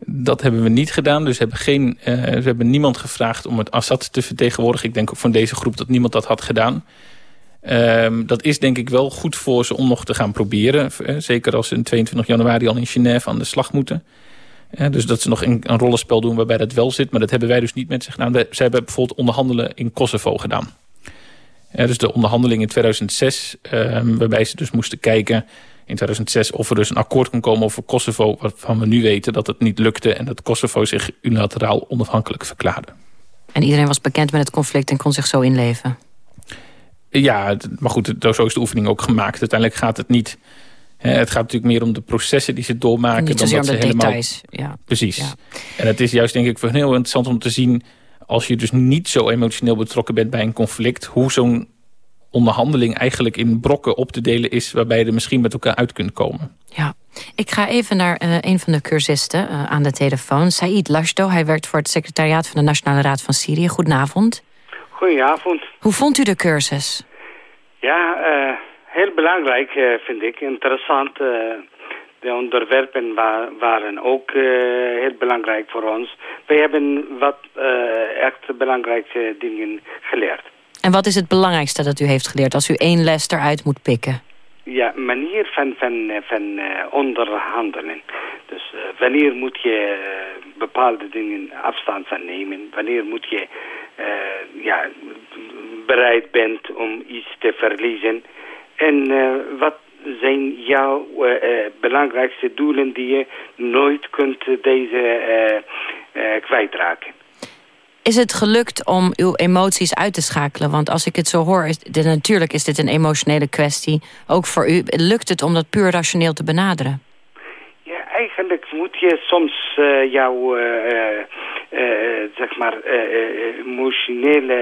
Dat hebben we niet gedaan. Dus we hebben, geen, we hebben niemand gevraagd om het Assad te vertegenwoordigen. Ik denk ook van deze groep dat niemand dat had gedaan. Um, dat is denk ik wel goed voor ze om nog te gaan proberen. Zeker als ze in 22 januari al in Genève aan de slag moeten. Uh, dus dat ze nog een, een rollenspel doen waarbij dat wel zit. Maar dat hebben wij dus niet met zich gedaan. Zij hebben bijvoorbeeld onderhandelen in Kosovo gedaan. Dus de onderhandeling in 2006, um, waarbij ze dus moesten kijken in 2006 of er dus een akkoord kon komen over Kosovo... waarvan we nu weten dat het niet lukte... en dat Kosovo zich unilateraal onafhankelijk verklaarde. En iedereen was bekend met het conflict en kon zich zo inleven? Ja, maar goed, zo is de oefening ook gemaakt. Uiteindelijk gaat het niet... Het gaat natuurlijk meer om de processen die ze doormaken. Niet dan dat om ze de helemaal... details. Ja. Precies. Ja. En het is juist denk ik heel interessant om te zien... als je dus niet zo emotioneel betrokken bent bij een conflict... hoe zo'n onderhandeling eigenlijk in brokken op te delen is... waarbij je er misschien met elkaar uit kunt komen. Ja, ik ga even naar uh, een van de cursisten uh, aan de telefoon. Said Lashdo, hij werkt voor het secretariaat van de Nationale Raad van Syrië. Goedenavond. Goedenavond. Hoe vond u de cursus? Ja, uh, heel belangrijk vind ik. Interessant. De onderwerpen wa waren ook heel belangrijk voor ons. Wij hebben wat echt belangrijke dingen geleerd. En wat is het belangrijkste dat u heeft geleerd als u één les eruit moet pikken? Ja, manier van, van, van uh, onderhandelen. Dus uh, wanneer moet je uh, bepaalde dingen afstand van nemen? Wanneer moet je ja, bereid bent om iets te verliezen? En wat zijn jouw belangrijkste doelen die je nooit kunt deze kwijtraken? Is het gelukt om uw emoties uit te schakelen? Want als ik het zo hoor, is natuurlijk is dit een emotionele kwestie. Ook voor u. Lukt het om dat puur rationeel te benaderen? Ja, eigenlijk moet je soms uh, jouw uh, uh, zeg maar, emotionele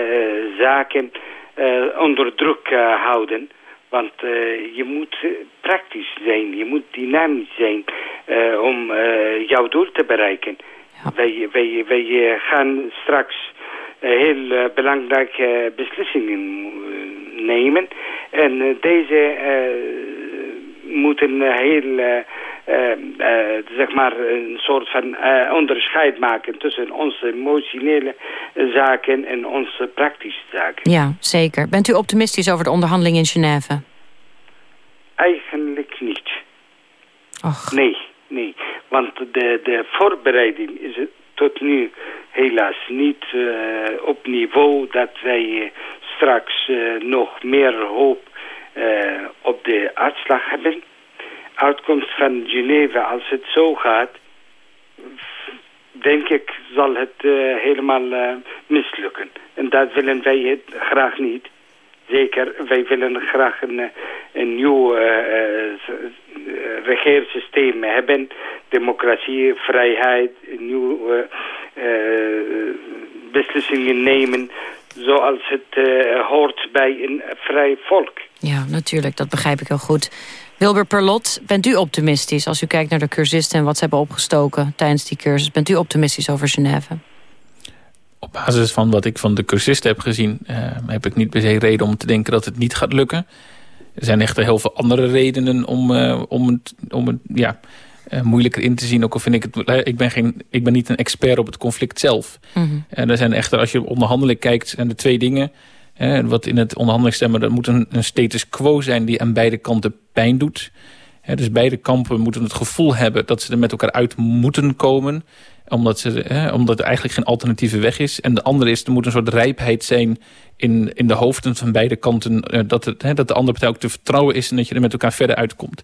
zaken onder druk houden. Want je moet praktisch zijn, je moet dynamisch zijn om jouw doel te bereiken. Ja. Wij, wij, wij gaan straks heel belangrijke beslissingen nemen. En deze moeten heel, zeg maar, een soort van onderscheid maken tussen onze emotionele zaken en onze praktische zaken. Ja, zeker. Bent u optimistisch over de onderhandeling in Genève? Eigenlijk niet. Och. Nee. Nee, want de, de voorbereiding is tot nu helaas niet uh, op niveau dat wij straks uh, nog meer hoop op de uitslag hebben. Uitkomst van Genève, als het zo gaat, denk ik zal het helemaal mislukken. En dat willen wij het graag niet. Zeker, wij willen graag een, een nieuw regeersysteem hebben. Democratie, vrijheid, nieuwe beslissingen nemen. Zoals het hoort bij een vrij volk. Ja, natuurlijk, dat begrijp ik heel goed. Wilbur Perlot, bent u optimistisch als u kijkt naar de cursisten... en wat ze hebben opgestoken tijdens die cursus? Bent u optimistisch over Genève? op basis van wat ik van de cursisten heb gezien... Uh, heb ik niet per se reden om te denken dat het niet gaat lukken. Er zijn echter heel veel andere redenen om, uh, om het, om het ja, uh, moeilijker in te zien. Ook al vind ik het... Ik ben, geen, ik ben niet een expert op het conflict zelf. Mm -hmm. En er zijn echter, als je op onderhandeling kijkt... zijn er twee dingen... wat in het onderhandelingsstemmen... er moet een, status quo zijn die aan beide kanten pijn doet. dus beide kampen moeten het gevoel hebben... dat ze er met elkaar uit moeten komen omdat, ze, omdat er eigenlijk geen alternatieve weg is. En de andere is, er moet een soort rijpheid zijn in, in de hoofden van beide kanten. Uh, dat, het, dat de andere partij ook te vertrouwen is en dat je er met elkaar verder uitkomt.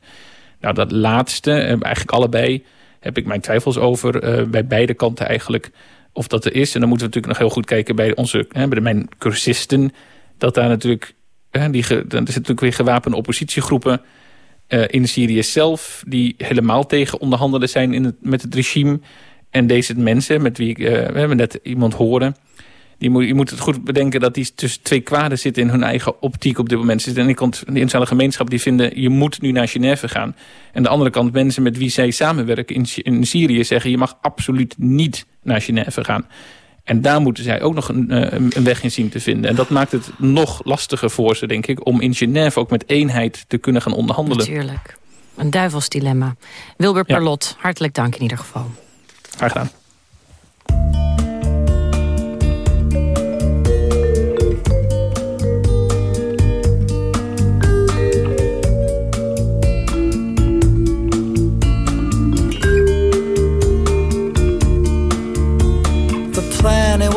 Nou, dat laatste, uh, eigenlijk allebei, heb ik mijn twijfels over. Uh, bij beide kanten eigenlijk of dat er is. En dan moeten we natuurlijk nog heel goed kijken bij, onze, hè, bij mijn cursisten. Dat daar natuurlijk, die, er zitten natuurlijk weer gewapende oppositiegroepen in Syrië zelf. Die helemaal tegen onderhandelen zijn in het, met het regime. En deze mensen, met wie ik, uh, we hebben net iemand horen... Die moet, je moet het goed bedenken dat die tussen twee kwaden zitten... in hun eigen optiek op dit moment. En de internationale gemeenschap die vinden... je moet nu naar Genève gaan. En de andere kant mensen met wie zij samenwerken in, in Syrië zeggen... je mag absoluut niet naar Genève gaan. En daar moeten zij ook nog een, eh, een weg in zien te vinden. En dat maakt het nog lastiger voor ze, denk ik... om in Genève ook met eenheid te kunnen gaan onderhandelen. Natuurlijk. Een duivels dilemma. Wilbert Ja. Parlot, hartelijk dank in ieder geval. Graag gedaan.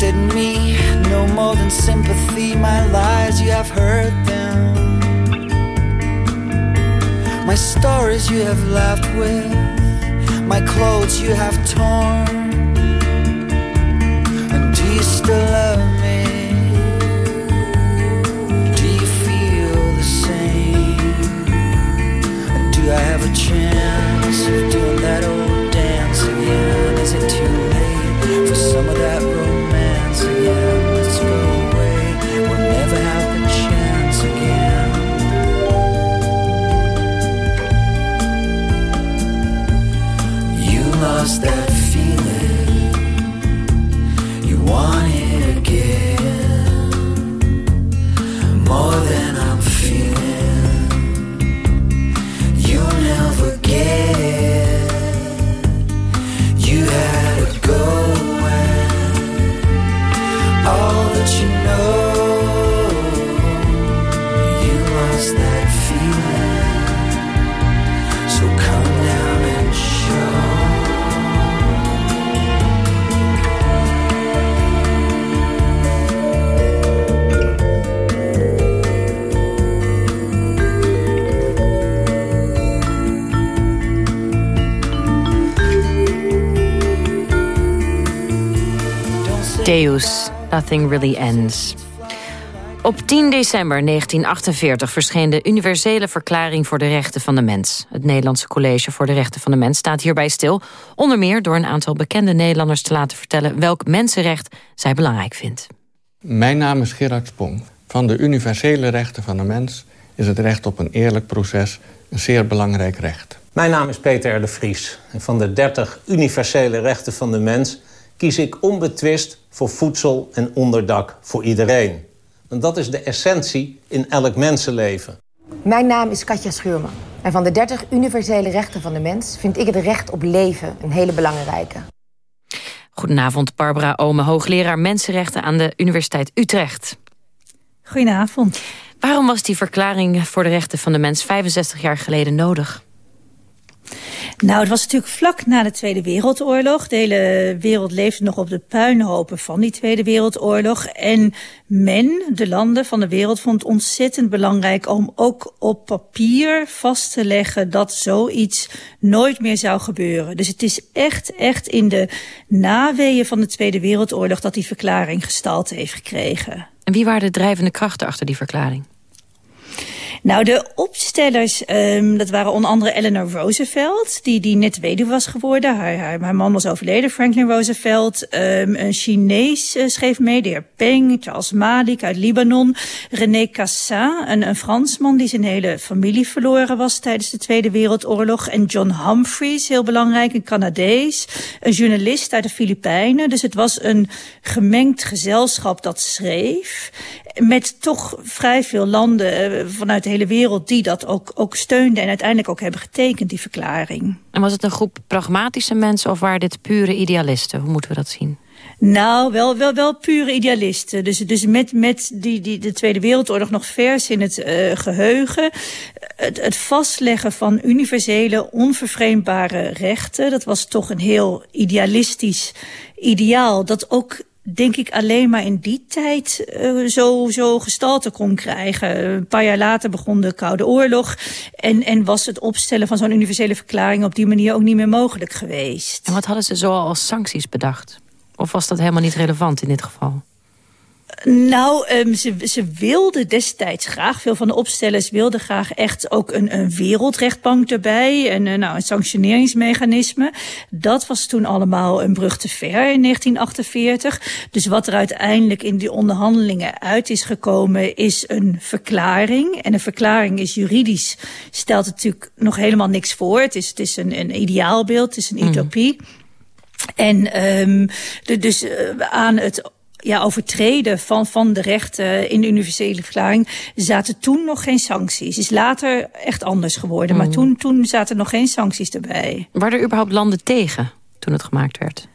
At me, no more than sympathy. My lies, you have heard them. My stories, you have laughed with. My clothes, you have torn. And do you still love me? Do you feel the same? Do I have a chance of doing that old dance again? Is it too Deus, Nothing Really Ends. Op 10 december 1948 verscheen de Universele Verklaring voor de Rechten van de Mens. Het Nederlandse College voor de Rechten van de Mens staat hierbij stil. Onder meer door een aantal bekende Nederlanders te laten vertellen... welk mensenrecht zij belangrijk vindt. Mijn naam is Gerard Spong. Van de universele rechten van de mens is het recht op een eerlijk proces een zeer belangrijk recht. Mijn naam is Peter R. de Vries. En van de 30 universele rechten van de mens kies ik onbetwist voor voedsel en onderdak voor iedereen. Want dat is de essentie in elk mensenleven. Mijn naam is Katja Schuurman. En van de 30 universele rechten van de mens vind ik het recht op leven een hele belangrijke. Goedenavond, Barbara Ome, hoogleraar Mensenrechten aan de Universiteit Utrecht. Goedenavond. Waarom was die verklaring voor de rechten van de mens 65 jaar geleden nodig? Nou, het was natuurlijk vlak na de Tweede Wereldoorlog. De hele wereld leefde nog op de puinhopen van die Tweede Wereldoorlog. En men, de landen van de wereld, vond het ontzettend belangrijk om ook op papier vast te leggen dat zoiets nooit meer zou gebeuren. Dus het is echt, echt in de naweeën van de Tweede Wereldoorlog dat die verklaring gestalte heeft gekregen. En wie waren de drijvende krachten achter die verklaring? Nou, de opstellers, um, dat waren onder andere Eleanor Roosevelt, die, die net weduwe was geworden. Haar, haar, haar man was overleden, Franklin Roosevelt. Um, een Chinees uh, schreef mee, de heer Peng, Charles Malik uit Libanon. René Cassin, een, een Fransman die zijn hele familie verloren was tijdens de Tweede Wereldoorlog. En John Humphreys, heel belangrijk, een Canadees. Een journalist uit de Filipijnen. Dus het was een gemengd gezelschap dat schreef. Met toch vrij veel landen eh, vanuit de hele wereld die dat ook, ook steunden en uiteindelijk ook hebben getekend, die verklaring. En was het een groep pragmatische mensen of waren dit pure idealisten? Hoe moeten we dat zien? Nou, wel, wel, wel pure idealisten. Dus, dus met, met die, die, de Tweede Wereldoorlog nog vers in het uh, geheugen. Het, het vastleggen van universele, onvervreemdbare rechten... dat was toch een heel idealistisch ideaal... dat ook denk ik alleen maar in die tijd uh, zo, zo gestalte kon krijgen. Een paar jaar later begon de Koude Oorlog... en, en was het opstellen van zo'n universele verklaring... op die manier ook niet meer mogelijk geweest. En wat hadden ze zo als sancties bedacht? Of was dat helemaal niet relevant in dit geval? Nou, um, ze, ze wilden destijds graag, veel van de opstellers wilden graag echt ook een, een wereldrechtbank erbij. En uh, nou, een sanctioneringsmechanisme. Dat was toen allemaal een brug te ver in 1948. Dus wat er uiteindelijk in die onderhandelingen uit is gekomen, is een verklaring. En een verklaring is juridisch, stelt natuurlijk nog helemaal niks voor. Het is, het is een, een ideaalbeeld, het is een utopie. Mm. En um, de, dus uh, aan het ja, overtreden van, van de rechten in de universele verklaring zaten toen nog geen sancties. Is later echt anders geworden, mm. maar toen, toen zaten nog geen sancties erbij. Waren er überhaupt landen tegen toen het gemaakt werd?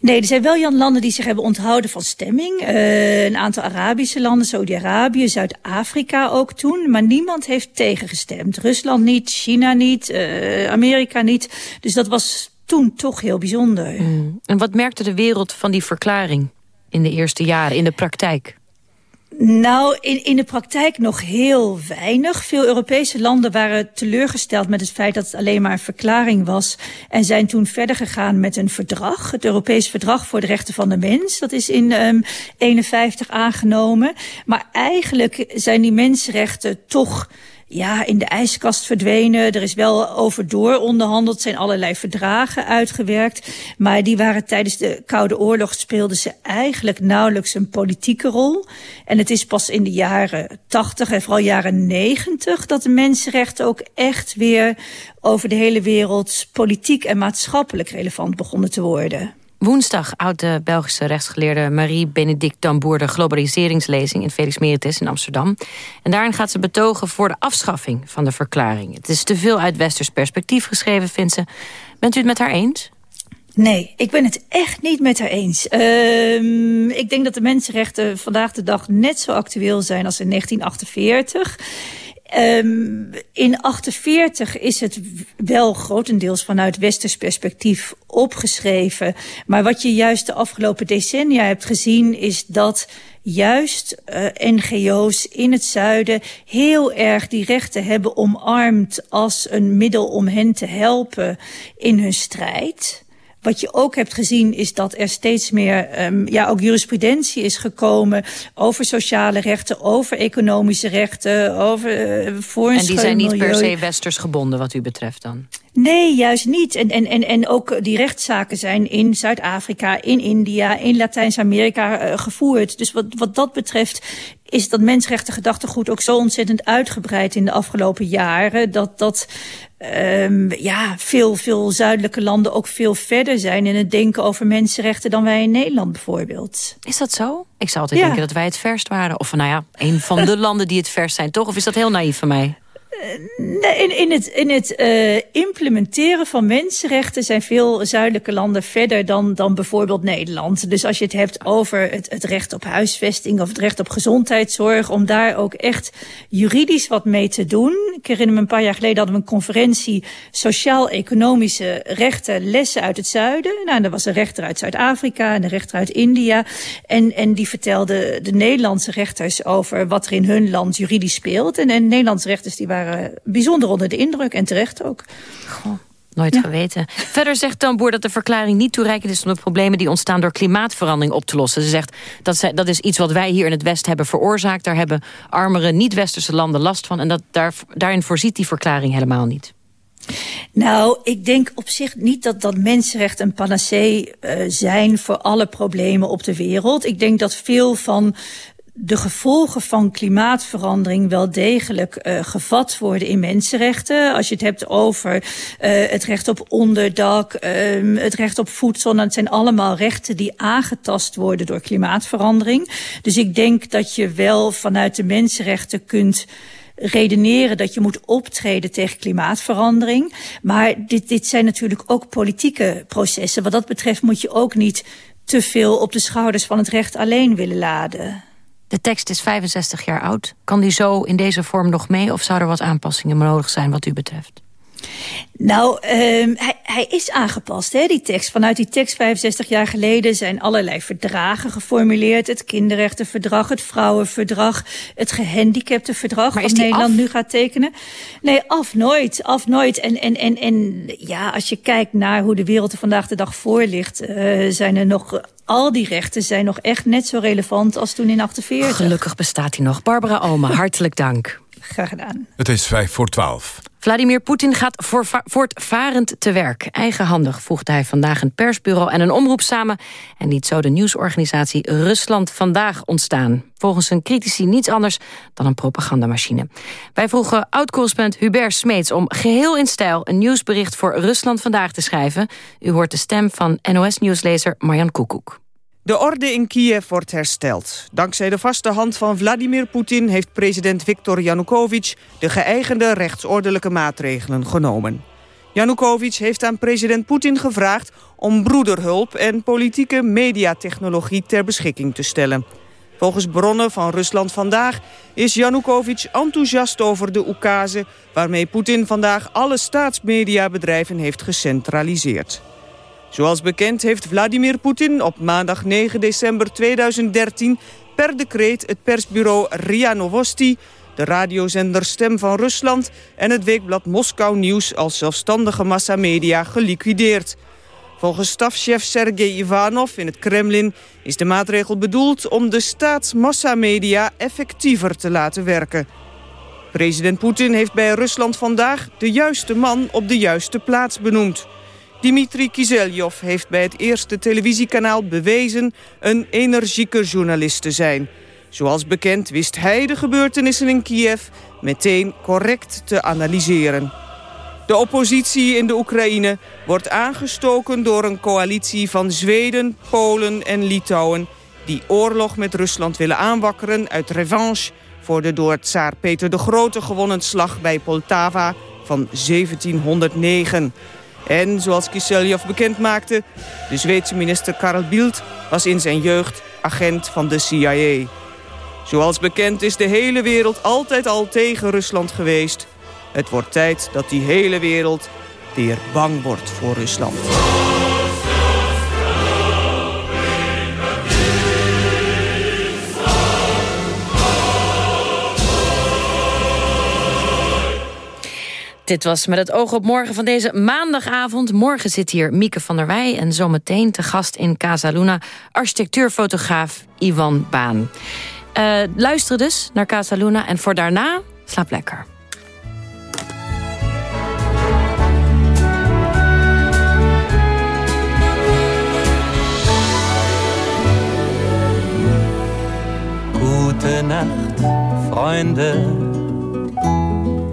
Nee, er zijn wel landen die zich hebben onthouden van stemming. Uh, een aantal Arabische landen, Saudi-Arabië, Zuid-Afrika ook toen. Maar niemand heeft tegengestemd. Rusland niet, China niet, uh, Amerika niet. Dus dat was toen toch heel bijzonder. Mm. En wat merkte de wereld van die verklaring in de eerste jaren, in de praktijk? Nou, in, in de praktijk nog heel weinig. Veel Europese landen waren teleurgesteld met het feit dat het alleen maar een verklaring was. En zijn toen verder gegaan met een verdrag. Het Europees Verdrag voor de Rechten van de Mens. Dat is in um, 51 aangenomen. Maar eigenlijk zijn die mensenrechten toch ja, in de ijskast verdwenen. Er is wel over door onderhandeld, zijn allerlei verdragen uitgewerkt. Maar die waren tijdens de Koude Oorlog speelden ze eigenlijk nauwelijks een politieke rol. En het is pas in de jaren 80 en vooral jaren 90 dat de mensenrechten ook echt weer over de hele wereld politiek en maatschappelijk relevant begonnen te worden. Woensdag houdt de Belgische rechtsgeleerde Marie Benedict Damboer... de globaliseringslezing in Felix Meritis in Amsterdam. En daarin gaat ze betogen voor de afschaffing van de verklaring. Het is te veel uit westers perspectief geschreven, vindt ze. Bent u het met haar eens? Nee, ik ben het echt niet met haar eens. Uh, ik denk dat de mensenrechten vandaag de dag net zo actueel zijn als in 1948... Um, in 48 is het wel grotendeels vanuit westers perspectief opgeschreven. Maar wat je juist de afgelopen decennia hebt gezien... is dat juist uh, NGO's in het zuiden heel erg die rechten hebben omarmd... als een middel om hen te helpen in hun strijd... Wat je ook hebt gezien is dat er steeds meer um, ja, ook jurisprudentie is gekomen over sociale rechten, over economische rechten, over uh, voor En die zijn niet per se westers gebonden wat u betreft dan? Nee, juist niet. En, en, en, en ook die rechtszaken zijn in Zuid-Afrika, in India, in Latijns-Amerika uh, gevoerd. Dus wat, wat dat betreft is dat mensenrechten gedachtegoed ook zo ontzettend uitgebreid in de afgelopen jaren... dat, dat um, ja, veel, veel zuidelijke landen ook veel verder zijn... in het denken over mensenrechten dan wij in Nederland bijvoorbeeld. Is dat zo? Ik zou altijd ja. denken dat wij het verst waren. Of nou ja, een van de *laughs* landen die het verst zijn, toch? Of is dat heel naïef van mij? In, in het, in het uh, implementeren van mensenrechten zijn veel zuidelijke landen verder dan, dan bijvoorbeeld Nederland. Dus als je het hebt over het, het recht op huisvesting of het recht op gezondheidszorg, om daar ook echt juridisch wat mee te doen. Ik herinner me een paar jaar geleden hadden we een conferentie sociaal-economische rechten, lessen uit het zuiden. Nou, er was een rechter uit Zuid-Afrika en een rechter uit India. En, en die vertelde de Nederlandse rechters over wat er in hun land juridisch speelt. En, en Nederlandse rechters die waren bijzonder onder de indruk en terecht ook. Goh. Nooit ja. geweten. Verder zegt Tamboer dat de verklaring niet toereikend is... om de problemen die ontstaan door klimaatverandering op te lossen. Ze zegt dat zij, dat is iets wat wij hier in het West hebben veroorzaakt. Daar hebben armere niet-westerse landen last van. En dat, daar, daarin voorziet die verklaring helemaal niet. Nou, ik denk op zich niet dat, dat mensenrechten een panacee uh, zijn... voor alle problemen op de wereld. Ik denk dat veel van de gevolgen van klimaatverandering wel degelijk uh, gevat worden in mensenrechten. Als je het hebt over uh, het recht op onderdak, uh, het recht op voedsel, dat zijn allemaal rechten die aangetast worden door klimaatverandering. Dus ik denk dat je wel vanuit de mensenrechten kunt redeneren dat je moet optreden tegen klimaatverandering. Maar dit, dit zijn natuurlijk ook politieke processen. Wat dat betreft moet je ook niet te veel op de schouders van het recht alleen willen laden. De tekst is 65 jaar oud. Kan die zo in deze vorm nog mee of zou er wat aanpassingen nodig zijn wat u betreft? Nou, uh, hij, hij, is aangepast, hè, die tekst. Vanuit die tekst 65 jaar geleden zijn allerlei verdragen geformuleerd. Het kinderrechtenverdrag, het vrouwenverdrag, het gehandicaptenverdrag... Maar wat Nederland nu gaat tekenen. Nee, af nooit, af nooit. En, en, en, en ja, als je kijkt naar hoe de wereld er vandaag de dag voor ligt... Uh, zijn er nog al die rechten zijn nog echt net zo relevant als toen in 48. Gelukkig bestaat hij nog. Barbara Ome, hartelijk dank. Graag gedaan. Het is vijf voor twaalf. Vladimir Poetin gaat voortvarend te werk. Eigenhandig voegde hij vandaag een persbureau en een omroep samen... en liet zo de nieuwsorganisatie Rusland Vandaag ontstaan. Volgens een critici niets anders dan een propagandamachine. Wij vroegen oud-correspondent Hubert Smeets om geheel in stijl... een nieuwsbericht voor Rusland Vandaag te schrijven. U hoort de stem van NOS-nieuwslezer Marjan Koekoek. De orde in Kiev wordt hersteld. Dankzij de vaste hand van Vladimir Poetin heeft president Viktor Yanukovych de geëigende rechtsordelijke maatregelen genomen. Yanukovych heeft aan president Poetin gevraagd om broederhulp en politieke mediatechnologie ter beschikking te stellen. Volgens bronnen van Rusland Vandaag is Yanukovych enthousiast over de oekase waarmee Poetin vandaag alle staatsmediabedrijven heeft gecentraliseerd. Zoals bekend heeft Vladimir Poetin op maandag 9 december 2013 per decreet het persbureau RIA Novosti, de radiozender Stem van Rusland en het weekblad Moskou Nieuws als zelfstandige massamedia geliquideerd. Volgens stafchef Sergei Ivanov in het Kremlin is de maatregel bedoeld om de staatsmassamedia effectiever te laten werken. President Poetin heeft bij Rusland vandaag de juiste man op de juiste plaats benoemd. Dimitri Kizeljov heeft bij het eerste televisiekanaal bewezen een energieke journalist te zijn. Zoals bekend wist hij de gebeurtenissen in Kiev meteen correct te analyseren. De oppositie in de Oekraïne wordt aangestoken door een coalitie van Zweden, Polen en Litouwen... die oorlog met Rusland willen aanwakkeren uit revanche... voor de door tsaar Peter de Grote gewonnen slag bij Poltava van 1709... En zoals Kiseljev bekend maakte, de Zweedse minister Karl Bildt was in zijn jeugd agent van de CIA. Zoals bekend is de hele wereld altijd al tegen Rusland geweest. Het wordt tijd dat die hele wereld weer bang wordt voor Rusland. Dit was met het oog op morgen van deze maandagavond. Morgen zit hier Mieke van der Wij en zometeen te gast in Casa Luna... architectuurfotograaf Ivan Baan. Uh, luister dus naar Casa Luna en voor daarna slaap lekker. Gute Nacht, Freunde.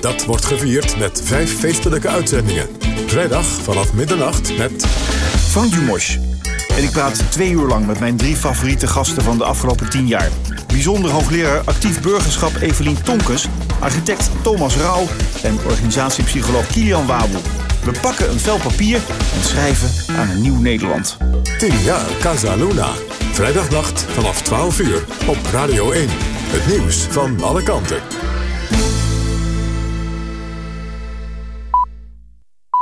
Dat wordt gevierd met vijf feestelijke uitzendingen. Vrijdag vanaf middernacht met... Frank Dumos. En ik praat twee uur lang met mijn drie favoriete gasten van de afgelopen tien jaar. Bijzonder hoogleraar actief burgerschap Evelien Tonkes... architect Thomas Rauw en organisatiepsycholoog Kilian Wabel. We pakken een vel papier en schrijven aan een nieuw Nederland. 10 jaar Casa Luna. Vrijdagnacht vanaf 12 uur op Radio 1. Het nieuws van alle kanten.